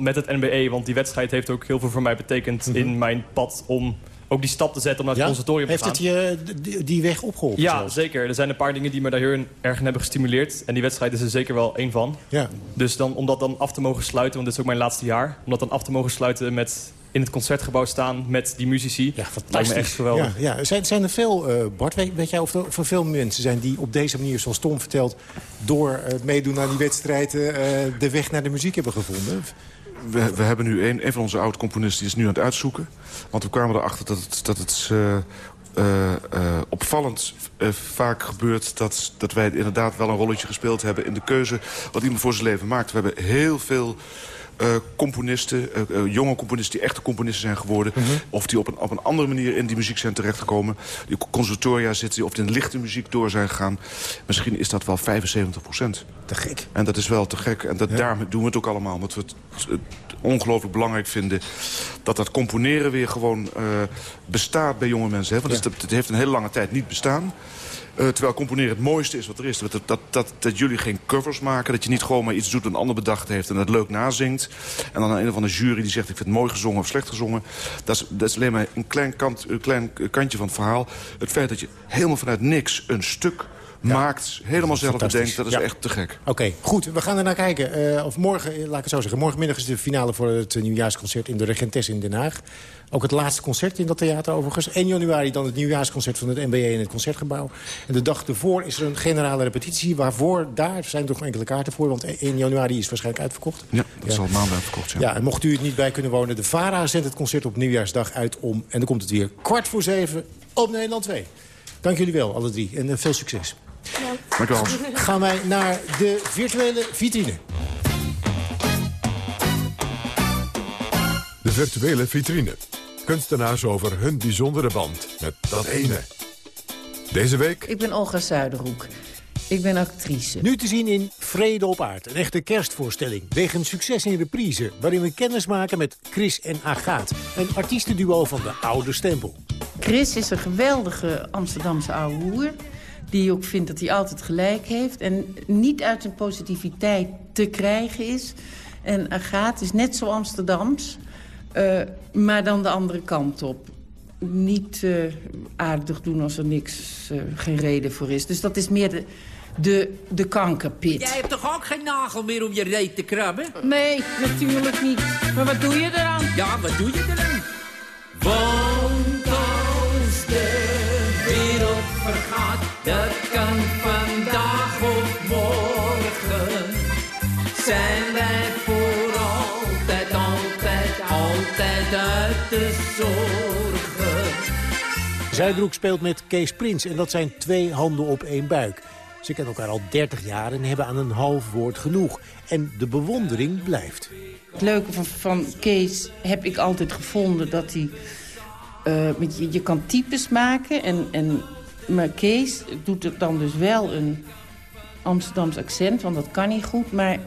[SPEAKER 16] met het NBA. Want die wedstrijd heeft ook heel veel voor mij betekend... Mhm. in mijn pad om ook die stap te zetten om naar het conservatorium
[SPEAKER 8] te gaan. Heeft het je die, weg opgeholpen?
[SPEAKER 16] Ja, zeker. Er zijn een paar dingen die me daar heel erg in hebben gestimuleerd. En die wedstrijd is er zeker wel één van. Ja. Dus dan, om dat dan af te mogen sluiten, want dit is ook mijn laatste jaar... om dat dan af te mogen sluiten met in het concertgebouw staan met die muzici. Ja, fantastisch. echt geweldig.
[SPEAKER 8] Ja, ja. Zijn, zijn er veel, uh, Bart, weet, weet, jij of er, of veel mensen zijn die op deze manier, zoals Tom vertelt... door het meedoen aan die wedstrijden uh, de weg naar de muziek hebben gevonden?
[SPEAKER 15] We, we hebben nu een, een van onze oud-componisten die is nu aan het uitzoeken. Want we kwamen erachter dat het, dat het uh, uh, opvallend uh, vaak gebeurt dat, dat wij inderdaad wel een rolletje gespeeld hebben... in de keuze wat iemand voor zijn leven maakt. We hebben heel veel uh, componisten, uh, jonge componisten die echte componisten zijn geworden... Mhm. of die op een, op een andere manier in die muziek zijn terechtgekomen... die conservatoria zitten, of die in lichte muziek door zijn gegaan. Misschien is dat wel 75 procent.
[SPEAKER 8] Te gek.
[SPEAKER 15] En dat is wel te gek. En dat, daar doen we het ook allemaal. Omdat we het, ongelooflijk belangrijk vinden... dat dat componeren weer gewoon uh, bestaat bij jonge mensen. Hè? Want het, het heeft een hele lange tijd niet bestaan. Uh, terwijl componeren het mooiste is wat er is. Dat, dat, dat, dat, jullie geen covers maken. Dat je niet gewoon maar iets doet dat een ander bedacht heeft... en dat leuk nazingt. En dan een of andere jury die zegt... ik vind het mooi gezongen of slecht gezongen. Dat is, dat is alleen maar een klein, kant, een klein kantje van het verhaal. Het feit dat je helemaal vanuit niks een stuk maakt, helemaal zelf bedenkt. Dat is echt te gek.
[SPEAKER 8] Oké, goed. We gaan er naar kijken. Uh, of morgen, laat ik het zo zeggen. Morgenmiddag is de finale voor het nieuwjaarsconcert in de Regentes in Den Haag. Ook het laatste concert in dat theater overigens. 1 januari dan het nieuwjaarsconcert van het NBA in het Concertgebouw. En de dag ervoor is er een generale repetitie. Waarvoor, daar zijn toch enkele kaarten voor. Want 1 januari is waarschijnlijk uitverkocht.
[SPEAKER 15] Ja, dat is al maanden uitverkocht. Ja.
[SPEAKER 8] ja, en mocht u het niet bij kunnen wonen. De VARA zendt het concert op nieuwjaarsdag uit om. En dan komt het weer kwart voor zeven op Nederland 2. Dank jullie wel, alle drie. En uh, veel succes.
[SPEAKER 15] Ja. Dank u wel.
[SPEAKER 8] Gaan wij naar de virtuele vitrine.
[SPEAKER 7] De virtuele vitrine. Kunstenaars over hun bijzondere band met dat ene. Deze week...
[SPEAKER 18] Ik ben Olga Zuiderhoek. Ik ben actrice.
[SPEAKER 8] Nu te zien in Vrede op Aard, een echte kerstvoorstelling. Wegens succes in reprise, waarin we kennis maken met Chris en Agaat. Een artiestenduo van de oude stempel.
[SPEAKER 18] Chris is een geweldige Amsterdamse oude hoer. Die ook vindt dat hij altijd gelijk heeft. En niet uit zijn positiviteit te krijgen is. En Agaat is net zo Amsterdams. Uh, maar dan de andere kant op. Niet uh, aardig doen als er niks, uh, geen reden voor is. Dus dat is meer de, de, de kankerpit.
[SPEAKER 19] Jij hebt toch ook geen nagel meer om je reet te krabben?
[SPEAKER 18] Nee, natuurlijk niet. Maar wat doe je eraan?
[SPEAKER 19] Ja, wat doe je eraan?
[SPEAKER 11] Want als de wereld vergaat, dat kan vandaag of morgen. Zijn wij altijd uit de zorgen.
[SPEAKER 8] Zuidbroek speelt met Kees Prins en dat zijn twee handen op één buik. Ze kennen elkaar al 30 jaar en hebben aan een half woord genoeg. En de bewondering blijft.
[SPEAKER 18] Het leuke van, van Kees heb ik altijd gevonden dat hij... Uh, met je, je kan types maken, en, en, maar Kees doet er dan dus wel een Amsterdams accent, want dat kan niet goed. Maar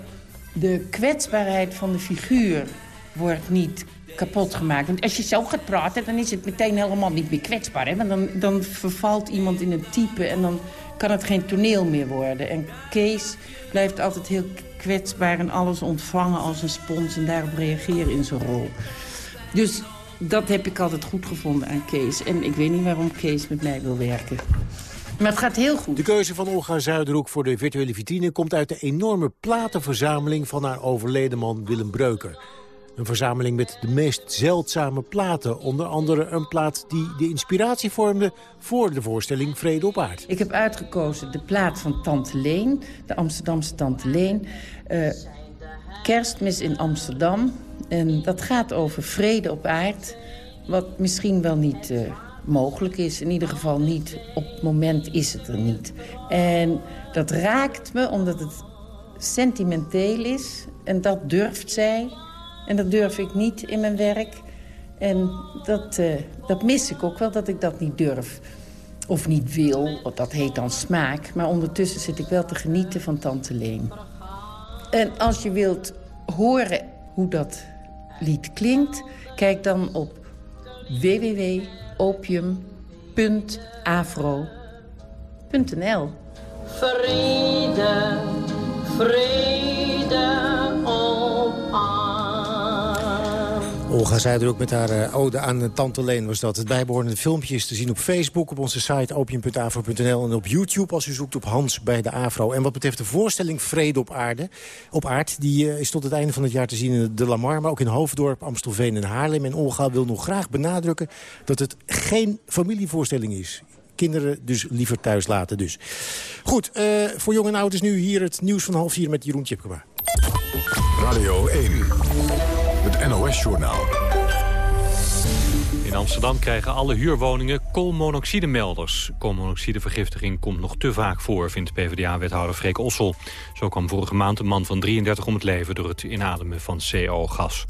[SPEAKER 18] de kwetsbaarheid van de figuur wordt niet kapot gemaakt. Want als je zo gaat praten, dan is het meteen helemaal niet meer kwetsbaar. Hè? Want dan, dan vervalt iemand in een type en dan kan het geen toneel meer worden. En Kees blijft altijd heel kwetsbaar en alles ontvangen als een spons... en daarop reageren in zijn rol. Dus dat heb ik altijd goed gevonden aan Kees. En ik weet niet waarom Kees met mij wil werken. Maar het gaat heel goed.
[SPEAKER 8] De keuze van Olga Zuiderhoek voor de virtuele vitrine... komt uit de enorme platenverzameling van haar overleden man Willem Breuker. Een verzameling met de meest zeldzame platen. Onder andere een plaat die de inspiratie vormde voor de voorstelling Vrede op Aard.
[SPEAKER 18] Ik heb uitgekozen de plaat van Tante Leen, de Amsterdamse Tante Leen. Uh, kerstmis in Amsterdam. En dat gaat over vrede op aard. Wat misschien wel niet uh, mogelijk is. In ieder geval niet op het moment is het er niet. En dat raakt me omdat het sentimenteel is. En dat durft zij. En dat durf ik niet in mijn werk. En dat, uh, dat mis ik ook wel, dat ik dat niet durf. Of niet wil, dat heet dan smaak. Maar ondertussen zit ik wel te genieten van Tante Leen. En als je wilt horen hoe dat lied klinkt... kijk dan op www.opium.afro.nl
[SPEAKER 8] Olga Zuiderhoek met haar uh, ode aan Tante Leen was dat. Het bijbehorende filmpje is te zien op Facebook, op onze site opium.afro.nl... en op YouTube als u zoekt op Hans bij de Afro. En wat betreft de voorstelling Vrede op aarde, op aard... die uh, is tot het einde van het jaar te zien in de Lamar... maar ook in Hoofddorp, Amstelveen en Haarlem. En Olga wil nog graag benadrukken dat het geen familievoorstelling is kinderen dus liever thuis laten. Dus. Goed, uh, voor jong en oud is nu hier het nieuws van half vier met Jeroen Tjepkema.
[SPEAKER 7] Radio 1, NOS-journaal.
[SPEAKER 20] In Amsterdam krijgen alle huurwoningen koolmonoxidemelders. Koolmonoxidevergiftiging komt nog te vaak voor, vindt PvdA-wethouder Freek Ossel. Zo kwam vorige maand een man van 33 om het leven door het inademen van CO-gas.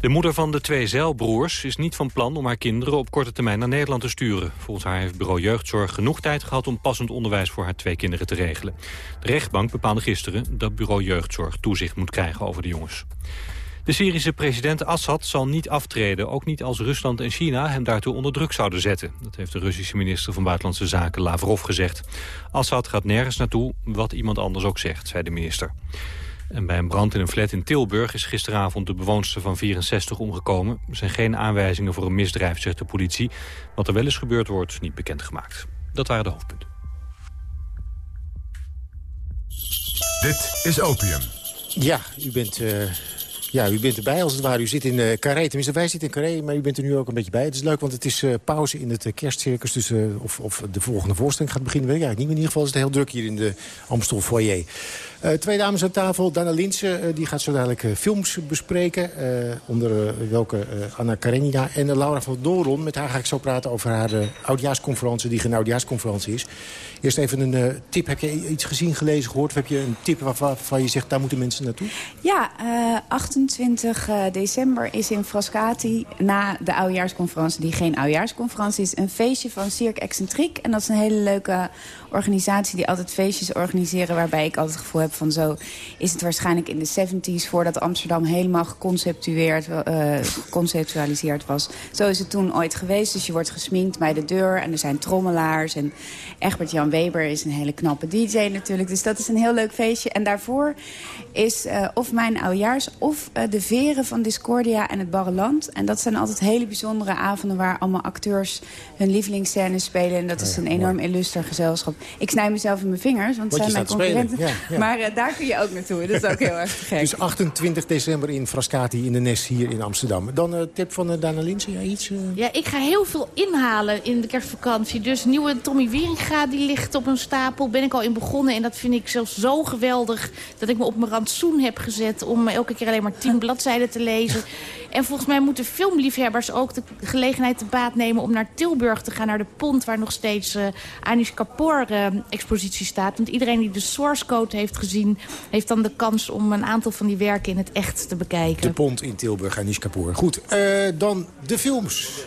[SPEAKER 20] De moeder van de twee zeilbroers is niet van plan om haar kinderen op korte termijn naar Nederland te sturen. Volgens haar heeft bureau Jeugdzorg genoeg tijd gehad om passend onderwijs voor haar twee kinderen te regelen. De rechtbank bepaalde gisteren dat bureau Jeugdzorg toezicht moet krijgen over de jongens. De Syrische president Assad zal niet aftreden, ook niet als Rusland en China hem daartoe onder druk zouden zetten. Dat heeft de Russische minister van Buitenlandse Zaken Lavrov gezegd. Assad gaat nergens naartoe, wat iemand anders ook zegt, zei de minister. En bij een brand in een flat in Tilburg is gisteravond de bewoonster van 64 omgekomen. Er zijn geen aanwijzingen voor een misdrijf, zegt de politie. Wat er wel is gebeurd wordt niet bekendgemaakt. Dat waren de hoofdpunten.
[SPEAKER 7] Dit is Opium.
[SPEAKER 8] Ja, u bent... Uh... Ja, u bent erbij als het ware. U zit in uh, Carré. Tenminste, wij zitten in Carré, maar u bent er nu ook een beetje bij. Het is leuk, want het is uh, pauze in het uh, kerstcircus. Dus, of, of de volgende voorstelling gaat beginnen, weet ik eigenlijk niet. In ieder geval is het heel druk hier in de Amstel foyer. Twee dames aan tafel. Dana Linsen die gaat zo dadelijk films bespreken. onder welke Anna Karenina. En Laura van Doron. Met haar ga ik zo praten over haar oudjaarsconferentie. Die geen oudjaarsconferentie is. Eerst even een tip. Heb je iets gezien, gelezen, gehoord? Of heb je een tip waarvan, je zegt, daar moeten mensen naartoe?
[SPEAKER 21] Ja, 28 december is in Frascati na de oudjaarsconferentie... die geen oudjaarsconferentie is, een feestje van Cirque Excentriek. En dat is een hele leuke organisatie die altijd feestjes organiseren... waarbij ik altijd het gevoel heb van zo is het waarschijnlijk in de 70s... voordat Amsterdam helemaal geconceptueerd, geconceptualiseerd was. Zo is het toen ooit geweest. Dus je wordt gesminkt bij de deur en er zijn trommelaars. En Weber is een hele knappe DJ natuurlijk. Dus dat is een heel leuk feestje. En daarvoor is uh, of mijn oudejaars of uh, de veren van Discordia en het Barreland. En dat zijn altijd hele bijzondere avonden... waar allemaal acteurs hun lievelingsscènes spelen. En dat is een enorm illuster gezelschap. Ik snij mezelf in mijn vingers, want het zijn mijn concurrenten. Ja, ja. Maar uh, daar kun je ook naartoe. Dat is ook heel erg gek.
[SPEAKER 8] Dus 28 december in Frascati in de Nest hier in Amsterdam. Dan een tip van uh, Dana Linsen. Ja, iets,
[SPEAKER 9] ja, ik ga heel veel inhalen in de kerstvakantie. Dus nieuwe Tommy Wieringa die ligt op een stapel. Ben ik al in begonnen. En dat vind ik zelfs zo geweldig dat ik me op mijn rantsoen heb gezet... om elke keer alleen maar tien bladzijden te lezen. En volgens mij moeten filmliefhebbers ook de gelegenheid te baat nemen... om naar Tilburg te gaan, naar de pont... waar nog steeds uh, Anish Kapoor-expositie uh, staat. Want iedereen die de source code heeft gezien... heeft dan de kans om een aantal van die werken in het echt te bekijken.
[SPEAKER 8] De pont in Tilburg, Anish Kapoor. Goed, uh, dan de films.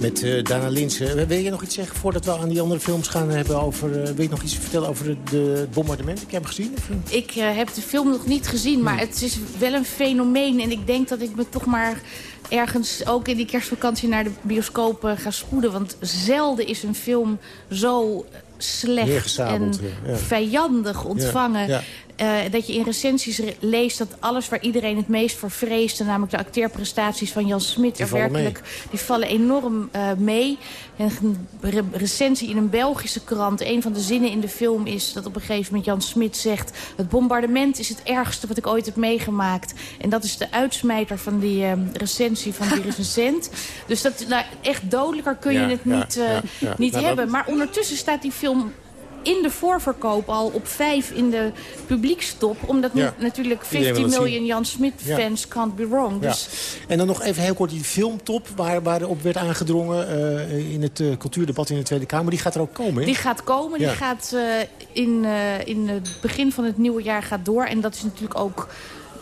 [SPEAKER 8] met uh, Dana Linsen. Wil je nog iets zeggen voordat we aan die andere films gaan hebben over... Uh, wil je nog iets vertellen over het de bombardement? Ik heb gezien? Of?
[SPEAKER 9] Ik heb de film nog niet gezien, maar het is wel een fenomeen. En ik denk dat ik me toch maar ergens ook in die kerstvakantie naar de bioscoop ga spoeden. Want zelden is een film zo slecht en
[SPEAKER 8] ja.
[SPEAKER 9] vijandig ontvangen.
[SPEAKER 8] Ja, ja.
[SPEAKER 9] Eh, dat je in recensies leest dat alles waar iedereen het meest voor vreesde... namelijk de acteerprestaties van Jan Smit... er werkelijk, die vallen enorm uh, mee. Een recensie in een Belgische krant. Een van de zinnen in de film is dat op een gegeven moment Jan Smit zegt... het bombardement is het ergste wat ik ooit heb meegemaakt. En dat is de uitsmijter van die uh, recensie van die recensent. dus dat, nou, echt dodelijker kun je het niet, ja, niet nou, hebben. Maar ondertussen staat die film in de voorverkoop al op vijf in de publiekstop. Omdat ja. natuurlijk 50 miljoen Jan Smit-fans can't be wrong. Dus...
[SPEAKER 8] En dan nog even heel kort die filmtop waar, waar op werd aangedrongen uh, in het uh, cultuurdebat in de Tweede Kamer. Die gaat er ook komen,
[SPEAKER 9] Die gaat komen. Die gaat uh, in, in het begin van het nieuwe jaar gaat door. En dat is natuurlijk ook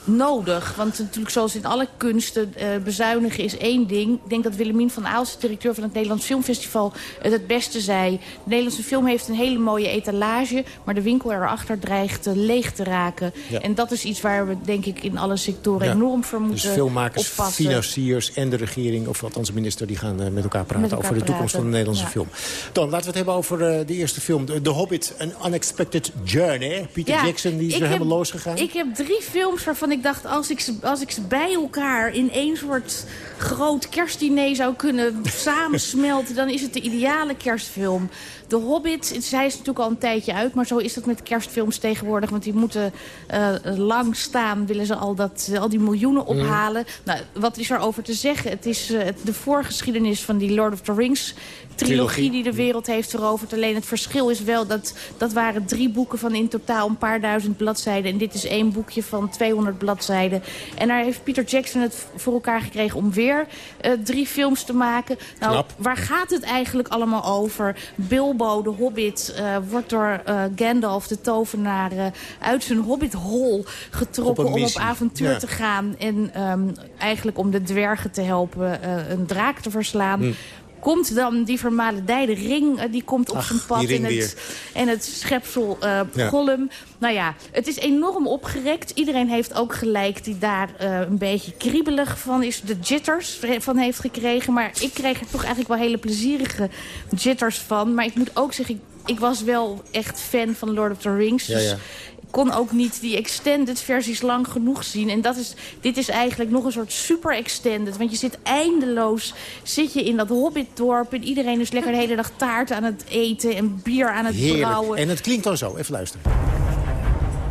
[SPEAKER 9] nodig. Want natuurlijk zoals in alle kunsten uh, bezuinigen is één ding. Ik denk dat Willemien van Aalst, directeur van het Nederlands Filmfestival... het het beste zei. De Nederlandse film heeft een hele mooie etalage... maar de winkel erachter dreigt uh, leeg te raken. Ja. En dat is iets waar we denk ik in alle sectoren ja. enorm voor moeten
[SPEAKER 8] Dus filmmakers,
[SPEAKER 9] oppassen.
[SPEAKER 8] financiers en de regering... of althans de minister, die gaan uh, met elkaar praten...
[SPEAKER 9] Met elkaar
[SPEAKER 8] over de toekomst van de Nederlandse
[SPEAKER 9] ja.
[SPEAKER 8] film. Dan laten we het hebben over de eerste film. The Hobbit, An Unexpected Journey. Peter Jackson, die is er helemaal losgegaan.
[SPEAKER 9] Ik heb drie films waarvan ik dacht... als ik ze, als ik ze bij elkaar in één soort groot kerstdiner zou kunnen samensmelten... dan is het de ideale kerstfilm. De Hobbit, zij is natuurlijk al een tijdje uit... maar zo is dat met kerstfilms tegenwoordig. Want die moeten uh, lang staan, willen ze al, dat, al die miljoenen ophalen. Mm. Nou, wat is er over te zeggen? Het is uh, de voorgeschiedenis van die Lord of the Rings trilogie die de wereld heeft veroverd. Alleen het verschil is wel dat dat waren drie boeken van in totaal een paar duizend bladzijden. En dit is één boekje van 200 bladzijden. En daar heeft Peter Jackson het voor elkaar gekregen om weer uh, drie films te maken. Nou,
[SPEAKER 8] Knap.
[SPEAKER 9] waar gaat het eigenlijk allemaal over? Bilbo, de hobbit, uh, wordt door uh, Gandalf, de tovenaar, uh, uit zijn hobbithol getrokken
[SPEAKER 8] Op
[SPEAKER 9] om op avontuur
[SPEAKER 8] Ja.
[SPEAKER 9] te gaan. En um, eigenlijk om de dwergen te helpen een draak te verslaan.
[SPEAKER 8] Hm.
[SPEAKER 9] Komt dan die vermaledijde ring, uh, die komt op
[SPEAKER 8] Ach,
[SPEAKER 9] zijn pad. en, het, en het schepsel uh,
[SPEAKER 8] Ja.
[SPEAKER 9] Gollum. Nou ja, het is enorm opgerekt. Iedereen heeft ook gelijk die daar uh, een beetje kriebelig van is. De jitters van heeft gekregen. Maar ik kreeg er toch eigenlijk wel hele plezierige jitters van. Maar ik moet ook zeggen, ik, ik was wel echt fan van Lord of the Rings.
[SPEAKER 8] Ja,
[SPEAKER 9] Dus
[SPEAKER 8] ja.
[SPEAKER 9] ik kon ook niet die extended versies lang genoeg zien. En dat is, dit is eigenlijk nog een soort super extended. Want je zit eindeloos zit je in dat hobbitdorp... en iedereen is lekker de hele dag taart aan het eten... en bier aan het
[SPEAKER 8] Heerlijk.
[SPEAKER 9] brouwen.
[SPEAKER 8] En het klinkt dan zo. Even luisteren.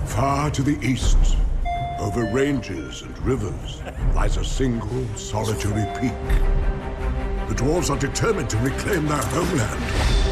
[SPEAKER 22] Far to the east, over ranges and rivers, lies a single solitary peak. The dwarves are determined to reclaim their homeland.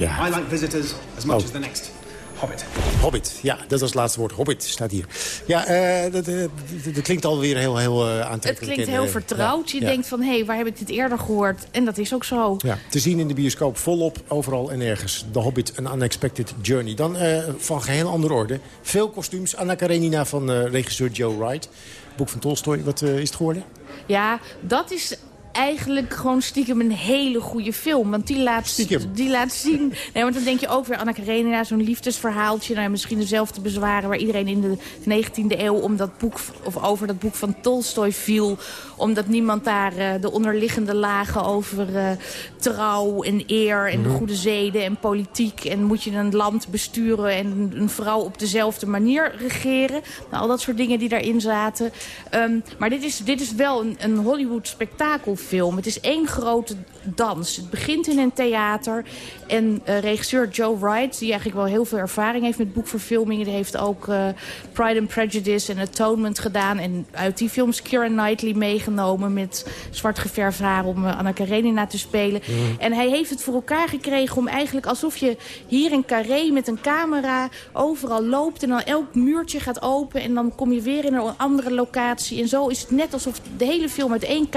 [SPEAKER 8] Ja.
[SPEAKER 23] I like visitors as much
[SPEAKER 8] Oh.
[SPEAKER 23] as the next hobbit.
[SPEAKER 8] Hobbit, ja, dat was het laatste woord. Hobbit staat hier. Ja, eh, dat, eh, dat, dat klinkt alweer heel, heel eh, aantrekkelijk.
[SPEAKER 9] Het klinkt
[SPEAKER 8] en,
[SPEAKER 9] heel vertrouwd.
[SPEAKER 8] ja,
[SPEAKER 9] Je
[SPEAKER 8] ja.
[SPEAKER 9] denkt van, hé, hey, waar heb ik dit eerder gehoord? En dat is ook zo.
[SPEAKER 8] Ja, te zien in de bioscoop volop, overal en ergens. The Hobbit, An Unexpected Journey. Dan eh, van geheel andere orde. Veel kostuums. Anna Karenina van eh, regisseur Joe Wright. Boek van Tolstoy. Wat eh, is het geworden?
[SPEAKER 9] Ja, dat is eigenlijk gewoon stiekem een hele goede film. Want die laat,
[SPEAKER 8] Stiekem?
[SPEAKER 9] die laat zien... Nee, want dan denk je ook weer Anna Karenina, zo'n liefdesverhaaltje. Nou, misschien dezelfde bezwaren waar iedereen in de 19e eeuw... Om dat boek, of over dat boek van Tolstoy viel. Omdat niemand daar uh, de onderliggende lagen over uh, trouw en eer... en
[SPEAKER 8] Mhm.
[SPEAKER 9] goede zeden en politiek. En moet je een land besturen en een vrouw op dezelfde manier regeren. Nou, al dat soort dingen die daarin zaten. Um, maar dit is, dit is wel een, een Hollywood spektakel film. Het is één grote dans. Het begint in een theater. En uh, regisseur Joe Wright, die eigenlijk wel heel veel ervaring heeft met boekverfilmingen... die heeft ook uh, Pride and Prejudice en Atonement gedaan. En uit die films Keira Knightley meegenomen... met zwart geverfd haar om uh, Anna Karenina te spelen. Mm. En hij heeft het voor elkaar gekregen om eigenlijk alsof je hier in Carré... met een camera overal loopt en dan elk muurtje gaat open... en dan kom je weer in een andere locatie. En zo is het net alsof de hele film uit één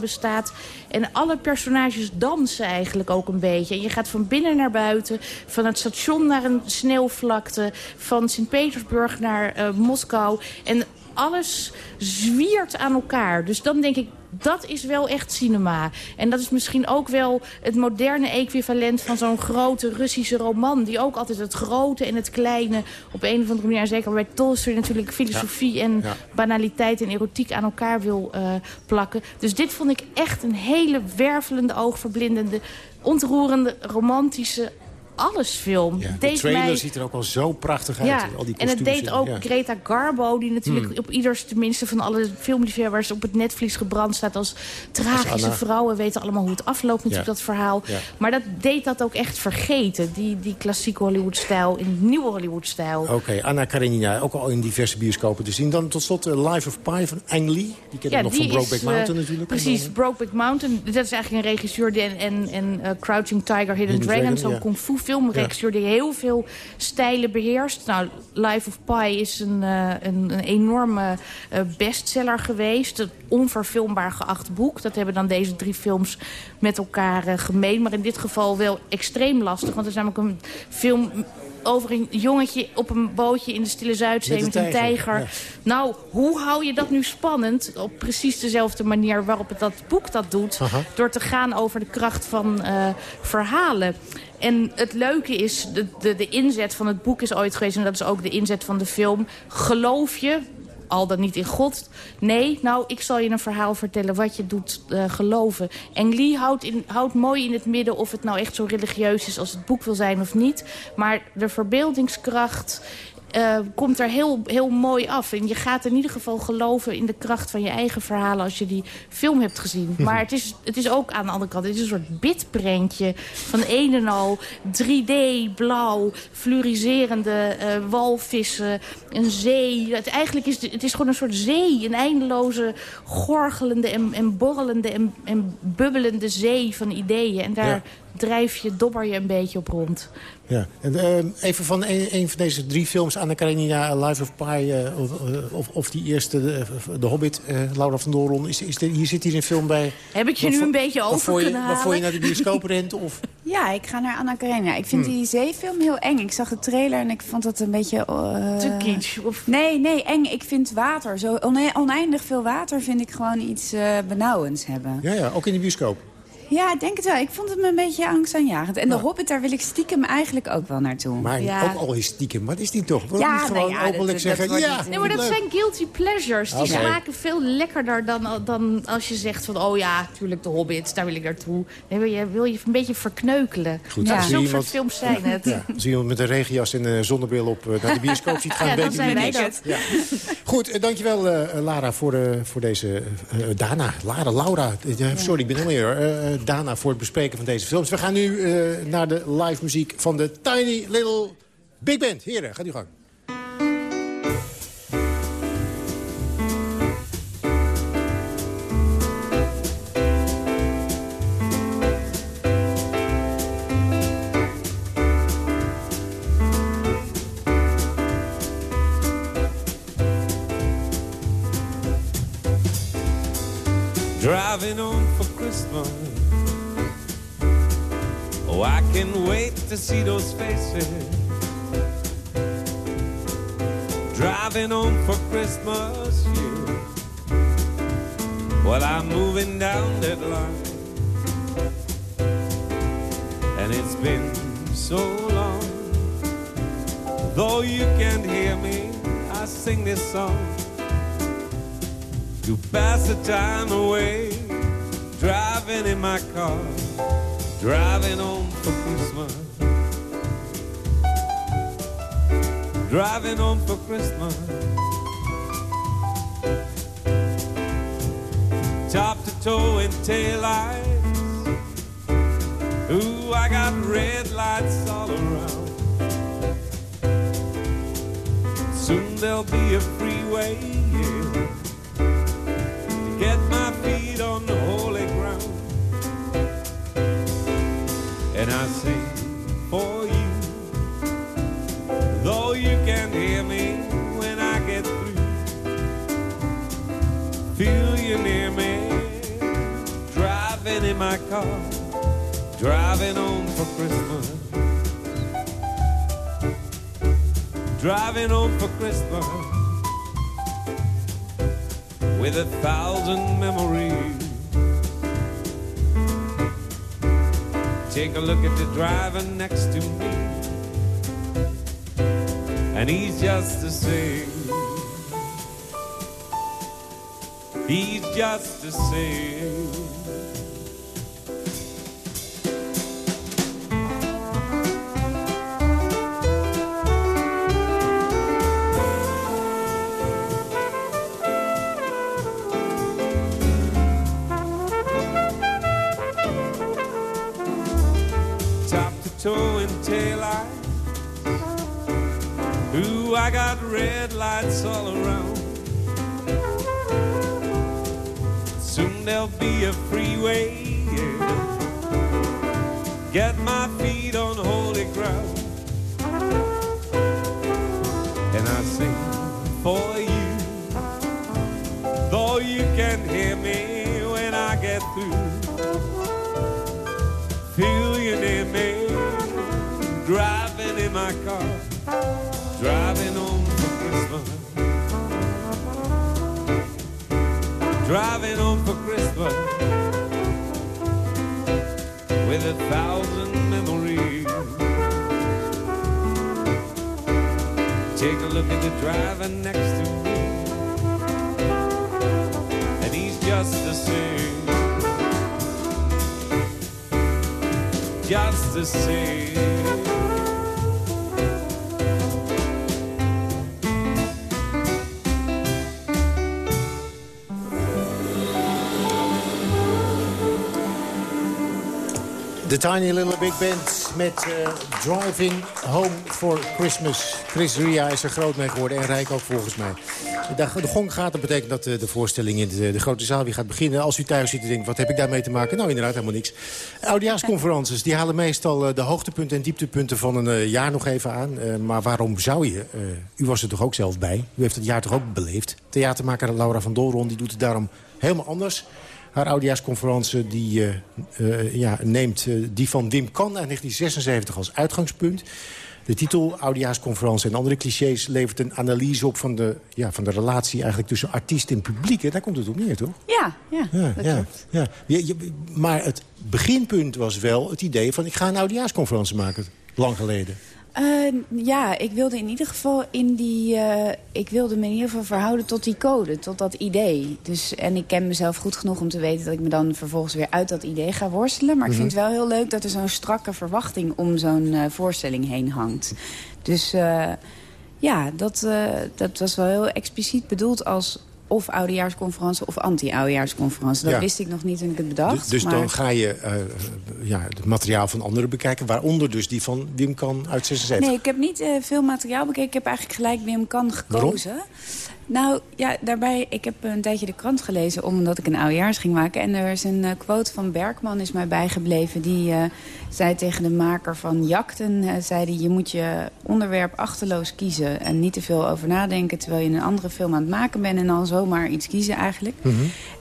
[SPEAKER 9] bestaat... En alle personages dansen eigenlijk ook een beetje. En je gaat van binnen naar buiten, van het station naar een sneeuwvlakte... van Sint-Petersburg naar uh, Moskou. En alles zwiert aan elkaar. Dus dan denk ik, dat is wel echt cinema. En dat is misschien ook wel het moderne equivalent van zo'n grote Russische roman... die ook altijd het grote en het kleine op een of andere manier... zeker bij Tolstoy natuurlijk filosofie ja. en ja. banaliteit en erotiek aan elkaar wil uh, plakken. Dus dit vond ik echt een hele wervelende, oogverblindende, ontroerende, romantische allesfilm.
[SPEAKER 8] Ja, de trailer
[SPEAKER 9] mij-
[SPEAKER 8] ziet er ook al zo prachtig uit.
[SPEAKER 9] ja,
[SPEAKER 8] al die
[SPEAKER 9] en het deed ook
[SPEAKER 8] ja.
[SPEAKER 9] Greta Garbo, die natuurlijk
[SPEAKER 8] Hmm.
[SPEAKER 9] op ieders, tenminste van alle filmliefhebbers, op het netvlies gebrand staat als tragische vrouwen. weten allemaal hoe het afloopt natuurlijk, dat verhaal. Maar dat deed dat ook echt vergeten, die, die klassieke Hollywood-stijl in het nieuwe Hollywood-stijl.
[SPEAKER 8] Oké, Anna Karenina, ook al in diverse bioscopen te zien. Dan tot slot eh, Life of Pi van Ang Lee. Die kennen we nog van Brokeback
[SPEAKER 9] eh,
[SPEAKER 8] Mountain natuurlijk.
[SPEAKER 9] Precies,
[SPEAKER 8] dan,
[SPEAKER 9] Brokeback Mountain. Dat is eigenlijk een regisseur die, en, en, eh, Crouching Tiger, Hidden,
[SPEAKER 8] Hidden
[SPEAKER 9] Dragon. Zo'n kung fu filmregisseur die heel veel stijlen beheerst. Nou, Life of Pi is een, eh, een, een enorme eh, bestseller geweest. Een onverfilmbaar geacht boek. Dat hebben dan deze drie films met elkaar eh, gemeen. Maar in dit geval wel extreem lastig. Want er is namelijk een film over een jongetje op een bootje in de Stille Zuidzee
[SPEAKER 8] Met
[SPEAKER 9] met,
[SPEAKER 8] een tijger.
[SPEAKER 9] Nou, hoe hou je dat nu spannend? Op precies dezelfde manier waarop het dat boek dat doet.
[SPEAKER 8] Aha.
[SPEAKER 9] Door te gaan over de kracht van eh, verhalen. En het leuke is, de, de, de inzet van het boek is ooit geweest... en dat is ook de inzet van de film. Geloof je, al dan niet in God. Nee, nou, ik zal je een verhaal vertellen wat je doet eh, geloven. En Lee houdt, in, houdt mooi in het midden of het nou echt zo religieus is als het boek wil zijn of niet. Maar de verbeeldingskracht eh, komt er heel, heel mooi af. En je gaat in ieder geval geloven in de kracht van je eigen verhalen als je die film hebt gezien. Maar het is, het is ook aan de andere kant, het is een soort bitprentje van een en al 3D, blauw, fluoriserende eh, walvissen, een zee. Het, eigenlijk is het, het is gewoon een soort zee, een eindeloze gorgelende en, en borrelende en, en bubbelende zee van ideeën. En daar
[SPEAKER 8] Ja.
[SPEAKER 9] Drijf je, dobber je een beetje op rond.
[SPEAKER 8] Ja. En, eh, even van een, een van deze drie films, Anna Karenina, Life of Pi... eh, of, of, of die eerste, de, de Hobbit, eh, Laura van Doorn. Is, is er- hier zit hier een film bij...
[SPEAKER 9] Heb ik je nu
[SPEAKER 8] waarvoor-
[SPEAKER 9] een beetje over
[SPEAKER 8] waarvoor je,
[SPEAKER 9] kunnen halen?
[SPEAKER 8] Waarvoor je naar de bioscoop rent? Of...
[SPEAKER 21] Ja, ik ga naar Anna Karenina. Ik vind
[SPEAKER 8] Hmm.
[SPEAKER 21] die zeefilm heel eng. Ik zag de trailer en ik vond dat een beetje... eh,
[SPEAKER 9] Te kitsch, of-
[SPEAKER 21] Nee, nee, eng. Ik vind water. Zo one- oneindig veel water vind ik gewoon iets eh benauwends hebben.
[SPEAKER 8] Ja, ja, ook in de bioscoop.
[SPEAKER 21] Ja, ik denk het wel. Ik vond het me een beetje angstaanjagend. En de Hobbit, daar wil ik stiekem eigenlijk ook wel naartoe.
[SPEAKER 8] Maar
[SPEAKER 21] ja.
[SPEAKER 8] ook al is stiekem, wat is die toch? Waarom
[SPEAKER 21] Ja,
[SPEAKER 8] niet gewoon
[SPEAKER 21] nou ja,
[SPEAKER 8] openlijk
[SPEAKER 21] dat
[SPEAKER 8] zeggen... ja,
[SPEAKER 9] Nee, maar dat
[SPEAKER 8] leuk.
[SPEAKER 9] zijn guilty pleasures. Die
[SPEAKER 8] Oké.
[SPEAKER 9] smaken veel lekkerder dan, dan als je zegt van... oh ja, natuurlijk de Hobbits, daar wil ik naartoe. Nee, maar je wil je een beetje verkneukelen.
[SPEAKER 8] Goed,
[SPEAKER 9] ja.
[SPEAKER 8] iemand-
[SPEAKER 9] soort films zijn het.
[SPEAKER 8] Ja, als je iemand met een regenjas en een zonnebril op eh, naar de bioscoop ziet gaan...
[SPEAKER 9] Ja, dan zijn wij dat.
[SPEAKER 8] Ja. Goed, eh, dankjewel eh, Lara voor, voor deze... eh, Dana, Lara, Laura. sorry, ik ben heel meer. Eh, Dana voor het bespreken van deze films. We gaan nu eh, naar de live muziek van de Tiny Little Big Band. Heren, gaat u gang.
[SPEAKER 12] Christmas. Oh, I can wait to see those faces. Driving home for Christmas, yeah. Well, I'm moving down that line. And it's been so long. Though you can't hear me, I sing this song to pass the time away. Driving in my car, driving home for Christmas. Driving home for Christmas. Top to toe in tail lights. Ooh, I got red lights all around. Soon there'll be a freeway, yeah to get my feet on the holy my car, driving home for Christmas. Driving home for Christmas with a thousand memories. Take a look at the driver next to me, and he's just the same. He's just the same.
[SPEAKER 24] I got red lights all around. Soon there'll be a freeway. Yeah. Get my feet on holy ground. And I sing for you. Though you can hear me when I get through. Feel you near me. Driving in my car. Driving home for Christmas. With a thousand memories. Take a look at the driver next to me. And he's just the same. Just the same.
[SPEAKER 8] The Tiny Little Big Band met eh, Driving Home for Christmas. Chris Ria is er groot mee geworden en Rijk ook volgens mij. De, de gong gaat, dat betekent dat eh, de voorstelling in de, de, grote zaal weer gaat beginnen. Als u thuis zit en denkt, wat heb ik daarmee te maken? Nou, inderdaad, helemaal niks. Oudejaarsconferences, die halen meestal eh, de hoogtepunten en dieptepunten van een jaar nog even aan. maar waarom zou je? u was er toch ook zelf bij? U heeft het jaar toch ook beleefd? Theatermaker Laura van Dolron die doet het daarom helemaal anders. Haar oudejaarsconferentie die, uh, uh, ja, neemt uh, die van Wim Kan uit 1976 als uitgangspunt. De titel Oudejaarsconferentie en andere clichés levert een analyse op van de, ja, van de relatie eigenlijk tussen artiest en publiek. Daar komt het op neer, toch?
[SPEAKER 21] Ja, ja, ja dat
[SPEAKER 8] ja,
[SPEAKER 21] klopt.
[SPEAKER 8] Ja. Je, je, maar het beginpunt was wel het idee van ik ga een oudejaarsconferentie maken. Lang geleden.
[SPEAKER 21] Uh, ja, ik wilde in ieder geval in die. Uh, ik wilde me in ieder geval verhouden tot die code, tot dat idee. Dus, en ik ken mezelf goed genoeg om te weten dat ik me dan vervolgens weer uit dat idee ga worstelen. Maar mm -hmm. ik vind het wel heel leuk dat er zo'n strakke verwachting om zo'n uh, voorstelling heen hangt. Dus ja, dat, dat was wel heel expliciet bedoeld als of oudejaarsconferentie of anti-oudejaarsconferentie. Dat
[SPEAKER 8] Ja.
[SPEAKER 21] wist ik nog niet toen ik het bedacht.
[SPEAKER 8] Dus, dus
[SPEAKER 21] maar-
[SPEAKER 8] dan ga je eh, ja, het materiaal van anderen bekijken. Waaronder dus die van Wim Kan uit 76.
[SPEAKER 21] Nee, ik heb niet eh, veel materiaal bekeken. Ik heb eigenlijk gelijk Wim Kan gekozen. Nou, ja, daarbij, ik heb een tijdje de krant gelezen... omdat ik een oudejaars ging maken. En er is een eh, quote van Bergman is mij bijgebleven. Die eh, zei tegen de maker van Jakten... eh, zei die, je moet je onderwerp achterloos kiezen... en niet te veel over nadenken... terwijl je een andere film aan het maken bent... en dan zomaar iets kiezen eigenlijk.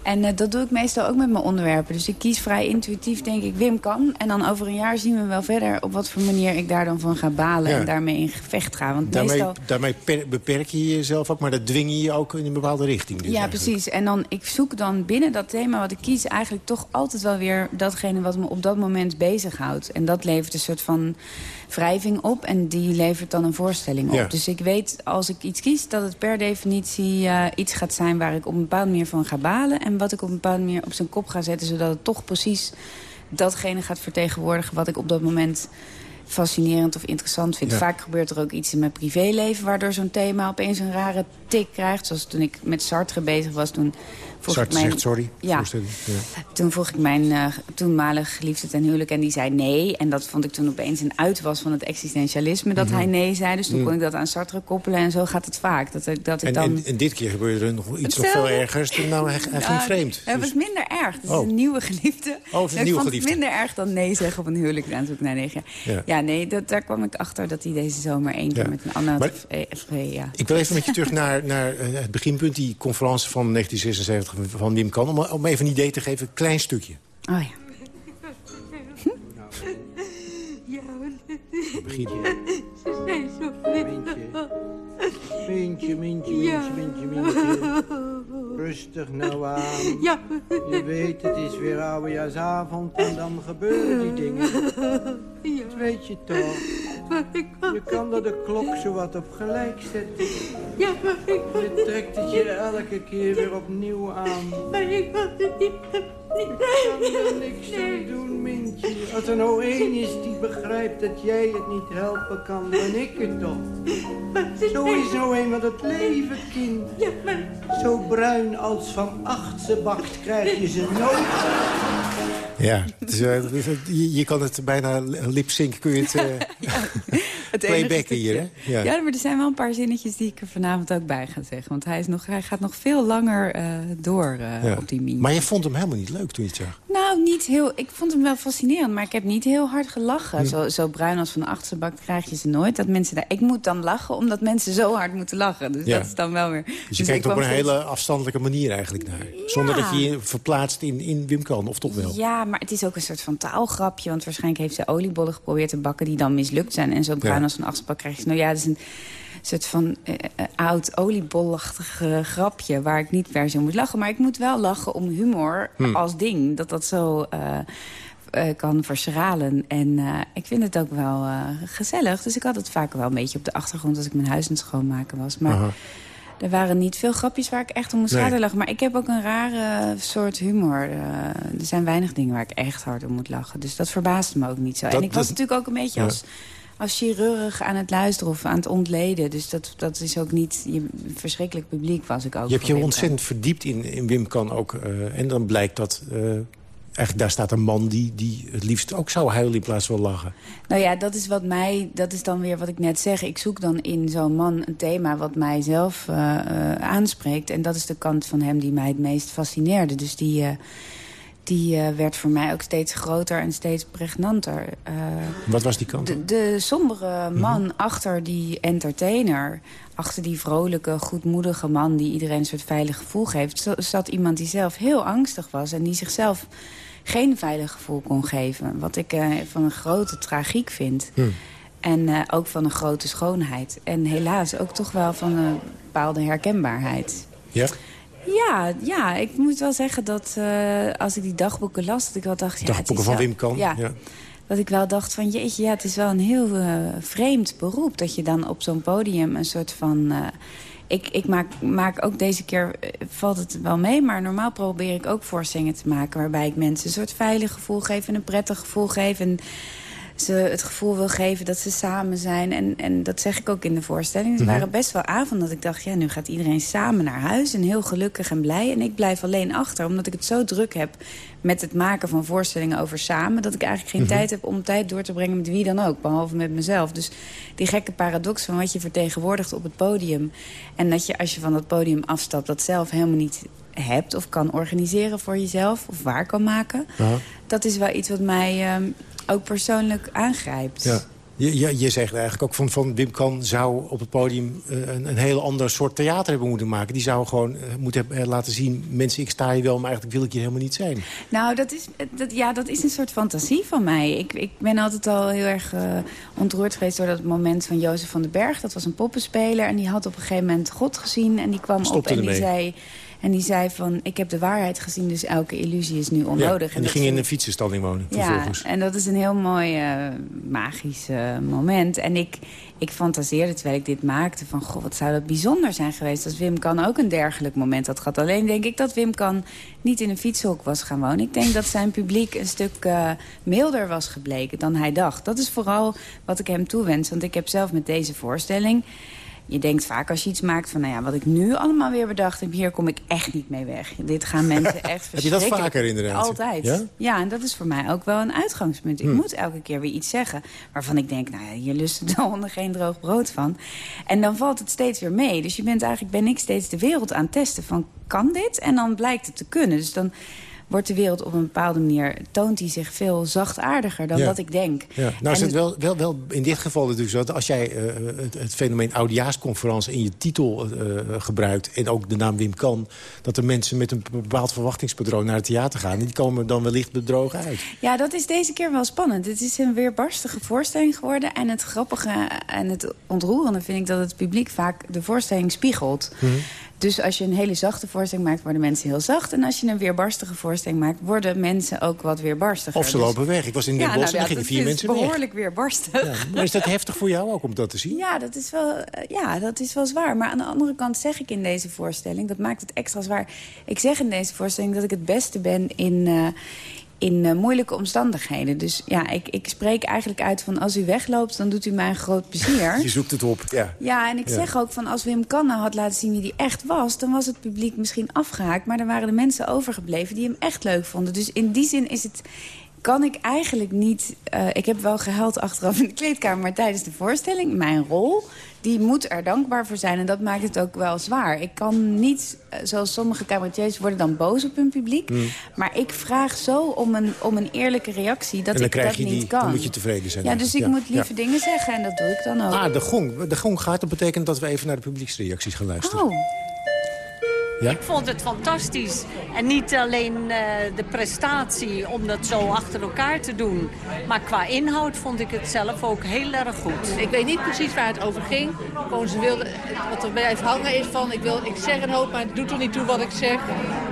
[SPEAKER 21] En eh, dat doe ik meestal ook met mijn onderwerpen. Dus ik kies vrij intuïtief, denk ik, Wim kan. En dan over een jaar zien we wel verder... op wat voor manier ik daar dan van ga balen...
[SPEAKER 8] Ja.
[SPEAKER 21] en daarmee in gevecht ga. Want
[SPEAKER 8] Daarmee,
[SPEAKER 21] meestal...
[SPEAKER 8] daarmee per- beperk je jezelf ook, maar dat dwing je je ook in een bepaalde richting. Dus
[SPEAKER 21] ja,
[SPEAKER 8] eigenlijk.
[SPEAKER 21] precies. En dan, ik zoek dan binnen dat thema wat ik kies... eigenlijk toch altijd wel weer datgene wat me op dat moment bezighoudt. En dat levert een soort van wrijving op. En die levert dan een voorstelling op.
[SPEAKER 25] Ja.
[SPEAKER 21] Dus ik weet als ik iets kies... dat het per definitie eh, iets gaat zijn waar ik op een bepaalde manier van ga balen. En wat ik op een bepaalde manier op zijn kop ga zetten... zodat het toch precies datgene gaat vertegenwoordigen... wat ik op dat moment fascinerend of interessant vind.
[SPEAKER 25] Ja.
[SPEAKER 21] Vaak gebeurt er ook iets in mijn privéleven... waardoor zo'n thema opeens een rare tik krijgt. Zoals toen ik met Sartre bezig was, toen vroeg
[SPEAKER 8] Sartre
[SPEAKER 21] ik mijn...
[SPEAKER 8] zegt sorry.
[SPEAKER 21] Ja, toen vroeg ik mijn eh, toenmalige geliefde ten huwelijk en die zei nee. En dat vond ik toen opeens een uitwas van het existentialisme dat
[SPEAKER 8] Mhm.
[SPEAKER 21] hij nee zei. Dus toen kon ik dat aan Sartre koppelen en zo gaat het vaak. Dat, ik- dat ik
[SPEAKER 8] En,
[SPEAKER 21] dan...
[SPEAKER 8] en, en dit keer gebeurde er nog iets nog veel ergers. Toen, Nou, hij, hij ging vreemd.
[SPEAKER 21] Het
[SPEAKER 8] Dus-
[SPEAKER 21] was minder erg. Het is
[SPEAKER 8] Oh.
[SPEAKER 21] een nieuwe geliefde.
[SPEAKER 8] Oh, het is een
[SPEAKER 21] ik
[SPEAKER 8] nieuwe
[SPEAKER 21] vond
[SPEAKER 8] geliefde.
[SPEAKER 21] het minder erg dan nee zeggen op een huwelijk. Naar negen jaar.
[SPEAKER 8] Ja.
[SPEAKER 21] Ja, nee, dat, daar kwam ik achter dat hij deze zomer één keer
[SPEAKER 8] Ja.
[SPEAKER 21] met een ander...
[SPEAKER 8] Maar-
[SPEAKER 21] ja.
[SPEAKER 8] Ik wil even met je terug naar, naar eh, het beginpunt, die conferentie van 1976 van Wim Kan. Om, om even een idee te geven, een klein stukje.
[SPEAKER 21] Oh ja.
[SPEAKER 8] Begin.
[SPEAKER 25] Ze zijn zo vriendelijk.
[SPEAKER 26] Mintje, mintje,
[SPEAKER 25] Ja.
[SPEAKER 26] mintje, mintje, mintje. Rustig nou aan.
[SPEAKER 25] Ja.
[SPEAKER 26] Je weet, het is weer oudejaarsavond en dan gebeuren die dingen. Dat weet je toch. Je kan er de klok zo wat op gelijk zetten.
[SPEAKER 25] Ja, maar ik
[SPEAKER 26] Je trekt het je elke keer weer opnieuw aan.
[SPEAKER 25] Maar ik het niet.
[SPEAKER 26] Ik kan er niks aan doen, Mintje. Als er nou één is die begrijpt dat jij het niet helpen kan, ben ik het toch. Zo is nou eenmaal het leven, kind. Zo bruin als van acht ze bakt, krijg je ze nooit.
[SPEAKER 8] Ja, eh, je, je kan het bijna lip sync kun je het...
[SPEAKER 21] het enige
[SPEAKER 8] playbacken hier, hè? Ja.
[SPEAKER 21] Ja. maar er zijn wel een paar zinnetjes die ik er vanavond ook bij ga zeggen. Want hij, is nog, hij gaat nog veel langer eh, door
[SPEAKER 8] Ja.
[SPEAKER 21] op die mini.
[SPEAKER 8] Maar je vond hem helemaal niet leuk toen je het zag.
[SPEAKER 21] Nou, niet heel... Ik vond hem wel fascinerend, maar ik heb niet heel hard gelachen. Zo, zo bruin als van de achterbak krijg je ze nooit. Dat mensen daar, ik moet dan lachen, omdat mensen zo hard moeten lachen. Dus
[SPEAKER 8] Ja.
[SPEAKER 21] dat is dan wel weer...
[SPEAKER 8] Dus je
[SPEAKER 21] ik
[SPEAKER 8] kijkt op een
[SPEAKER 21] steeds-
[SPEAKER 8] hele afstandelijke manier eigenlijk naar. Zonder dat je je verplaatst in, in Wim Kan, of toch wel?
[SPEAKER 21] Ja, maar het is ook een soort van taalgrapje. Want waarschijnlijk heeft ze oliebollen geprobeerd te bakken... die dan mislukt zijn. En zo bruin
[SPEAKER 8] Ja.
[SPEAKER 21] als een achterbak krijg je. Nou ja, dat is een soort van eh, eh, oud oliebolachtig eh, grapje... waar ik niet per se om moet lachen. Maar ik moet wel lachen om humor
[SPEAKER 8] Hm.
[SPEAKER 21] als ding. Dat dat zo... kan verschralen. En ik vind het ook wel gezellig. Dus ik had het vaak wel een beetje op de achtergrond... als ik mijn huis aan het schoonmaken was. Maar
[SPEAKER 8] Aha.
[SPEAKER 21] Er waren niet veel grapjes waar ik echt om moest
[SPEAKER 8] Nee.
[SPEAKER 21] schaterlachen. Maar ik heb ook een rare soort humor. Eh, er zijn weinig dingen waar ik echt hard om moet lachen. Dus dat verbaasde me ook niet zo.
[SPEAKER 8] Dat-
[SPEAKER 21] en ik was
[SPEAKER 8] dat-
[SPEAKER 21] natuurlijk ook een beetje
[SPEAKER 8] Ja.
[SPEAKER 21] als, als chirurg aan het luisteren of aan het ontleden. Dus dat, dat is ook niet... Je, verschrikkelijk publiek was ik ook.
[SPEAKER 8] Je hebt je ontzettend verdiept in, in Wim Kan ook. eh, en dan blijkt dat... eh, eigenlijk daar staat een man die, die het liefst ook zou huilen in plaats van lachen.
[SPEAKER 21] Nou ja, dat is wat mij, dat is dan weer wat ik net zeg. Ik zoek dan in zo'n man een thema wat mij zelf eh, eh, aanspreekt. En dat is de kant van hem die mij het meest fascineerde. Dus die, eh, die werd voor mij ook steeds groter en steeds pregnanter.
[SPEAKER 8] Wat was die kant?
[SPEAKER 21] de, de sombere man achter die entertainer... achter die vrolijke, goedmoedige man die iedereen een soort veilig gevoel geeft... zat iemand die zelf heel angstig was... en die zichzelf geen veilig gevoel kon geven. Wat ik eh, van een grote tragiek vind. En eh, ook van een grote schoonheid. En helaas ook toch wel van een bepaalde herkenbaarheid.
[SPEAKER 8] Ja?
[SPEAKER 21] Ja, ja, ik moet wel zeggen dat eh, als ik die dagboeken las... dat ik wel dacht... Ja,
[SPEAKER 8] Dagboeken van
[SPEAKER 21] wel-
[SPEAKER 8] Wim Kan.
[SPEAKER 21] Ja,
[SPEAKER 8] ja.
[SPEAKER 21] dat ik wel dacht van, jeetje, ja, het is wel een heel vreemd beroep... dat je dan op zo'n podium een soort van... ik ik maak, maak ook deze keer, eh, valt het wel mee... maar normaal probeer ik ook voorstellingen te maken... waarbij ik mensen een soort veilig gevoel geef en een prettig gevoel geef... En, ze het gevoel wil geven dat ze samen zijn. En, en dat zeg ik ook in de voorstelling. Er
[SPEAKER 8] Mhm.
[SPEAKER 21] waren best wel avonden dat ik dacht... ja, nu gaat iedereen samen naar huis en heel gelukkig en blij. En ik blijf alleen achter, omdat ik het zo druk heb... met het maken van voorstellingen over samen... dat ik eigenlijk geen
[SPEAKER 8] Mhm.
[SPEAKER 21] tijd heb om tijd door te brengen met wie dan ook. Behalve met mezelf. Dus die gekke paradox van wat je vertegenwoordigt op het podium... en dat je als je van dat podium afstapt... dat zelf helemaal niet hebt of kan organiseren voor jezelf... of waar kan maken... dat is wel iets wat mij ehm, ook persoonlijk aangrijpt.
[SPEAKER 8] Ja. Je, je, je zegt eigenlijk ook van, van Wim Kan zou op het podium eh, een, een heel ander soort theater hebben moeten maken. Die zou gewoon eh, moeten hebben, eh, laten zien, mensen ik sta hier wel, maar eigenlijk wil ik hier helemaal niet zijn.
[SPEAKER 21] Nou, dat is, dat, ja, dat is een soort fantasie van mij. Ik, ik ben altijd al heel erg ontroerd geweest door dat moment van Jozef van den Berg. Dat was een poppenspeler en die had op een gegeven moment God gezien. En die kwam
[SPEAKER 8] Stopte
[SPEAKER 21] op en die, zei, en die zei van... ik heb de waarheid gezien, dus elke illusie is nu onnodig.
[SPEAKER 8] Ja, en die ging in een fietsenstalling wonen
[SPEAKER 21] Ja,
[SPEAKER 8] vervolgens.
[SPEAKER 21] en dat is een heel mooi eh, magisch moment. En ik, ik fantaseerde terwijl ik dit maakte van... goh, wat zou dat bijzonder zijn geweest als Wim Kan ook een dergelijk moment had gehad. Alleen denk ik dat Wim Kan niet in een fietshok was gaan wonen. Ik denk dat zijn publiek een stuk eh, milder was gebleken dan hij dacht. Dat is vooral wat ik hem toewens. Want ik heb zelf met deze voorstelling... Je denkt vaak als je iets maakt van, nou ja, wat ik nu allemaal weer bedacht heb... hier kom ik echt niet mee weg. Dit gaan mensen echt
[SPEAKER 8] Heb je dat vaker inderdaad?
[SPEAKER 21] Altijd.
[SPEAKER 8] Ja?
[SPEAKER 21] en dat is voor mij ook wel een uitgangspunt. Ik
[SPEAKER 8] Hmm.
[SPEAKER 21] moet elke keer weer iets zeggen waarvan ik denk... nou ja, hier lusten de honden geen droog brood van. En dan valt het steeds weer mee. Dus je bent eigenlijk, ben ik steeds de wereld aan het testen van... kan dit? En dan blijkt het te kunnen. Dus dan wordt de wereld op een bepaalde manier... toont hij zich veel zachtaardiger dan
[SPEAKER 8] Ja.
[SPEAKER 21] dat ik denk.
[SPEAKER 8] Ja, nou is het wel, wel, wel in dit geval natuurlijk zo... dat als jij eh, het, het fenomeen oudejaarsconferentie in je titel eh, gebruikt... en ook de naam Wim Kan... dat de mensen met een bepaald verwachtingspatroon naar het theater gaan... en die komen dan wellicht bedrogen uit.
[SPEAKER 21] Ja, dat is deze keer wel spannend. Het is een weerbarstige voorstelling geworden. En het grappige en het ontroerende vind ik dat het publiek vaak de voorstelling spiegelt.
[SPEAKER 8] Mhm.
[SPEAKER 21] Dus als je een hele zachte voorstelling maakt, worden mensen heel zacht. En als je een weerbarstige voorstelling maakt, worden mensen ook wat weerbarstiger.
[SPEAKER 8] Of ze
[SPEAKER 21] Dus-
[SPEAKER 8] lopen weg. Ik was in Den
[SPEAKER 21] ja,
[SPEAKER 8] Bosch
[SPEAKER 21] nou,
[SPEAKER 8] en
[SPEAKER 21] ja,
[SPEAKER 8] gingen
[SPEAKER 21] dat
[SPEAKER 8] vier
[SPEAKER 21] is
[SPEAKER 8] mensen weg.
[SPEAKER 21] behoorlijk weerbarstig.
[SPEAKER 8] Ja, maar is dat heftig voor jou ook om dat te zien?
[SPEAKER 21] Ja, dat is wel, eh, ja, dat is wel zwaar. Maar aan de andere kant zeg ik in deze voorstelling... dat maakt het extra zwaar. Ik zeg in deze voorstelling dat ik het beste ben in... eh, in eh, moeilijke omstandigheden. Dus ja, ik, ik spreek eigenlijk uit van als u wegloopt... dan doet u mij een groot plezier.
[SPEAKER 8] Je zoekt het op, ja.
[SPEAKER 21] Ja, en ik
[SPEAKER 8] Ja.
[SPEAKER 21] zeg ook van als Wim Kan nou had laten zien wie die echt was... dan was het publiek misschien afgehaakt. Maar er waren de mensen overgebleven die hem echt leuk vonden. Dus in die zin is het, kan ik eigenlijk niet... Uh, ik heb wel gehuild achteraf in de kleedkamer... maar tijdens de voorstelling, mijn rol... die moet er dankbaar voor zijn. En dat maakt het ook wel zwaar. Ik kan niet, uh, zoals sommige cabaretiers... worden dan boos op hun publiek. Mm. Maar ik vraag zo om een, om een eerlijke reactie... dat ik dat niet
[SPEAKER 8] die,
[SPEAKER 21] kan.
[SPEAKER 8] Dan moet je tevreden zijn.
[SPEAKER 21] Ja, dus ik
[SPEAKER 8] ja.
[SPEAKER 21] moet lieve ja. dingen zeggen. En dat doe ik dan ook.
[SPEAKER 8] Ah, de gong. De gong gaat. Dat betekent dat we even naar de publieksreacties gaan luisteren.
[SPEAKER 21] Oh.
[SPEAKER 8] Ja?
[SPEAKER 27] Ik vond het fantastisch. En niet alleen uh, de prestatie om dat zo achter elkaar te doen. Maar qua inhoud vond ik het zelf ook heel erg goed.
[SPEAKER 28] Ik weet niet precies waar het over ging. Gewoon ze wilde, wat er blijft hangen is van... Ik, wil, ik zeg een hoop, maar het doet er niet toe wat ik zeg.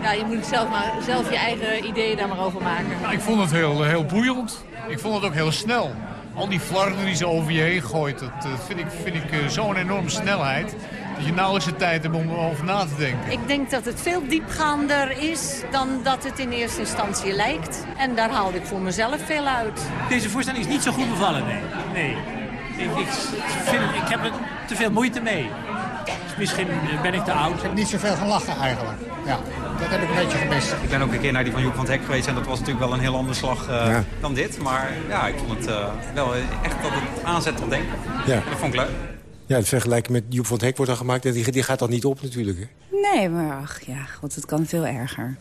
[SPEAKER 28] Ja, je moet zelf, maar, zelf je eigen ideeën daar maar over maken.
[SPEAKER 29] Ja, ik vond het heel, heel boeiend. Ik vond het ook heel snel. Al die flarden die ze over je heen gooit, dat uh, vind ik, vind ik uh, zo'n enorme snelheid dat je nauwelijks de tijd hebt om erover na te denken.
[SPEAKER 27] Ik denk dat het veel diepgaander is dan dat het in eerste instantie lijkt. En daar haalde ik voor mezelf veel uit.
[SPEAKER 30] Deze voorstelling is niet zo goed bevallen, nee. nee. Ik, ik, vind, ik heb er te veel moeite mee. Dus misschien ben ik te oud. Ik
[SPEAKER 31] heb niet zoveel gelachen eigenlijk. Ja, dat heb ik een beetje gemist.
[SPEAKER 32] Ik ben ook een keer naar die van Joep van het Hek geweest. En dat was natuurlijk wel een heel andere slag uh, ja. dan dit. Maar ja, ik vond het uh, wel echt dat het aanzet tot denken.
[SPEAKER 8] Ja.
[SPEAKER 32] Dat vond ik leuk.
[SPEAKER 8] Ja, het vergelijken met Joep van het Hek wordt dan gemaakt. En die, die gaat dan niet op natuurlijk. Hè?
[SPEAKER 21] Nee, maar ach ja, god, het kan veel erger.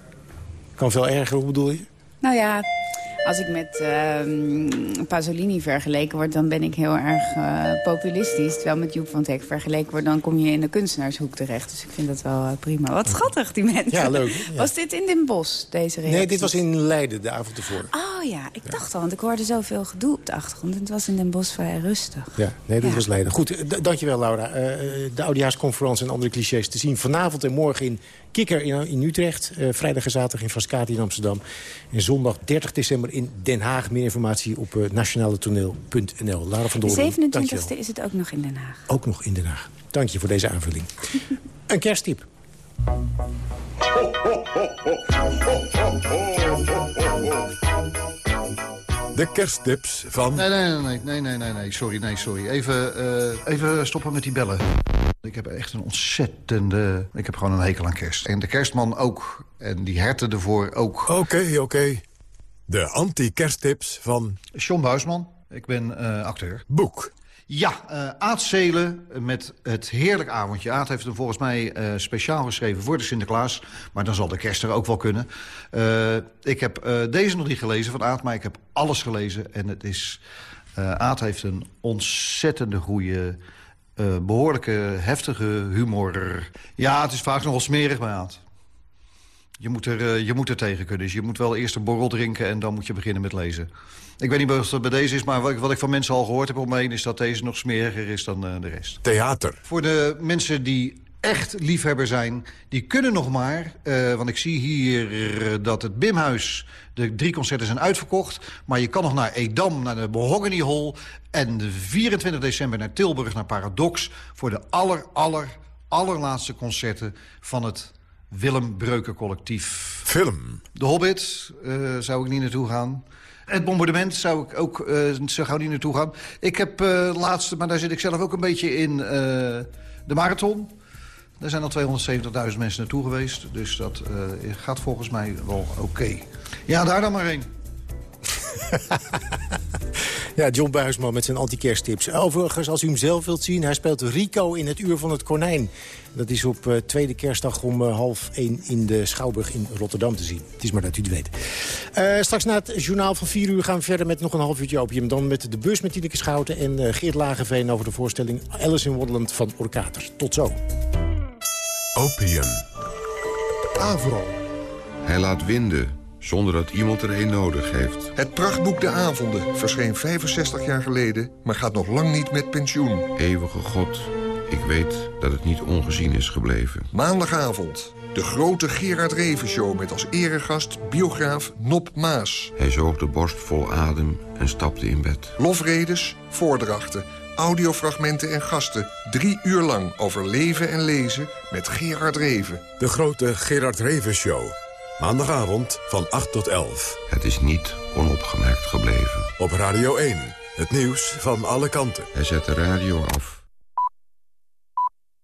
[SPEAKER 8] Kan veel erger, hoe bedoel je?
[SPEAKER 21] Nou ja, als ik met uh, Pasolini vergeleken word, dan ben ik heel erg uh, populistisch. Terwijl met Joep van Hek vergeleken wordt, dan kom je in de kunstenaarshoek terecht. Dus ik vind dat wel uh, prima. Wat schattig, die mensen.
[SPEAKER 8] Ja, leuk. Ja.
[SPEAKER 21] Was dit in Den Bosch, deze reactie?
[SPEAKER 8] Nee, dit was in Leiden, de avond ervoor.
[SPEAKER 21] Oh ja, ik ja. dacht al, want ik hoorde zoveel gedoe op de achtergrond. En het was in Den Bosch vrij rustig.
[SPEAKER 8] Ja, nee, dit ja. was Leiden. Goed, dankjewel Laura. de oudejaarsconferentie en andere clichés te zien vanavond en morgen in Kikker in, in Utrecht. vrijdag en zaterdag in Frascati in Amsterdam. En zondag 30 december in Den Haag. Meer informatie op uh, nationaletoneel.nl. Lara van Doorn,
[SPEAKER 21] De 27e is het ook nog in Den Haag.
[SPEAKER 8] Ook nog in Den Haag. Dank je voor deze aanvulling. Een kersttip.
[SPEAKER 7] De kersttips van...
[SPEAKER 33] Nee, nee, nee, nee, nee, nee, nee, sorry, nee, sorry. Even, uh, even stoppen met die bellen. Ik heb echt een ontzettende... Ik heb gewoon een hekel aan kerst. En de kerstman ook. En die herten ervoor ook.
[SPEAKER 7] Oké, okay, oké. Okay. De anti-kersttips van...
[SPEAKER 33] John Buisman. Ik ben uh, acteur.
[SPEAKER 7] Boek.
[SPEAKER 33] Ja, uh, Aad Zelen met het heerlijk avondje. Aad heeft hem volgens mij uh, speciaal geschreven voor de Sinterklaas. Maar dan zal de kerst er ook wel kunnen. Uh, ik heb deze nog niet gelezen van Aad, maar ik heb alles gelezen. En het is... Aad heeft een ontzettende goede... Behoorlijke, heftige humor. Ja, het is vaak nogal smerig bij Aad. Je moet, er, uh, je moet er tegen kunnen. Dus je moet wel eerst een borrel drinken en dan moet je beginnen met lezen. Ik weet niet of het bij deze is, maar wat ik, wat ik van mensen al gehoord heb om me heen... is dat deze nog smeriger is dan uh, de rest.
[SPEAKER 7] Theater.
[SPEAKER 33] Voor de mensen die echt liefhebber zijn, die kunnen nog maar... Uh, want ik zie hier dat het Bimhuis, de drie concerten zijn uitverkocht... maar je kan nog naar Edam, naar de Mahogany Hall... en de 24 december naar Tilburg, naar Paradox... voor de aller, aller, allerlaatste concerten van het Willem Breuker collectief.
[SPEAKER 7] Film.
[SPEAKER 33] De Hobbit uh, zou ik niet naartoe gaan. Het bombardement zou ik ook uh, zo gauw niet naartoe gaan. Ik heb uh, laatste, maar daar zit ik zelf ook een beetje in, de marathon. Daar zijn al 270.000 mensen naartoe geweest. Dus dat gaat volgens mij wel oké. Okay. Ja, daar dan maar heen.
[SPEAKER 8] Ja, John Buisman met zijn anti-kersttips. Overigens, als u hem zelf wilt zien, hij speelt Rico in het Uur van het Konijn. Dat is op uh, tweede kerstdag om uh, half één in de Schouwburg in Rotterdam te zien. Het is maar dat u het weet. Uh, straks na het journaal van 4 uur gaan we verder met nog een half uurtje opium. Dan met de bus met Tineke Schouten en Geert Lagenveen over de voorstelling Alice in Wonderland van Orkater. Tot zo.
[SPEAKER 7] Opium.
[SPEAKER 34] Avro.
[SPEAKER 35] Hij laat winden zonder dat iemand er een nodig heeft.
[SPEAKER 34] Het prachtboek De Avonden verscheen 65 jaar geleden... maar gaat nog lang niet met pensioen.
[SPEAKER 35] Eeuwige God, ik weet dat het niet ongezien is gebleven.
[SPEAKER 34] Maandagavond, de grote Gerard Reven Show... met als eregast biograaf Nop Maas.
[SPEAKER 35] Hij zoog de borst vol adem en stapte in bed.
[SPEAKER 34] Lofredes, voordrachten, audiofragmenten en gasten. Drie uur lang over leven en lezen met Gerard Reven.
[SPEAKER 7] De grote Gerard Reven Show... Maandagavond van 8 tot 11.
[SPEAKER 35] Het is niet onopgemerkt gebleven.
[SPEAKER 7] Op Radio 1, het nieuws van alle kanten.
[SPEAKER 35] Hij zet de radio af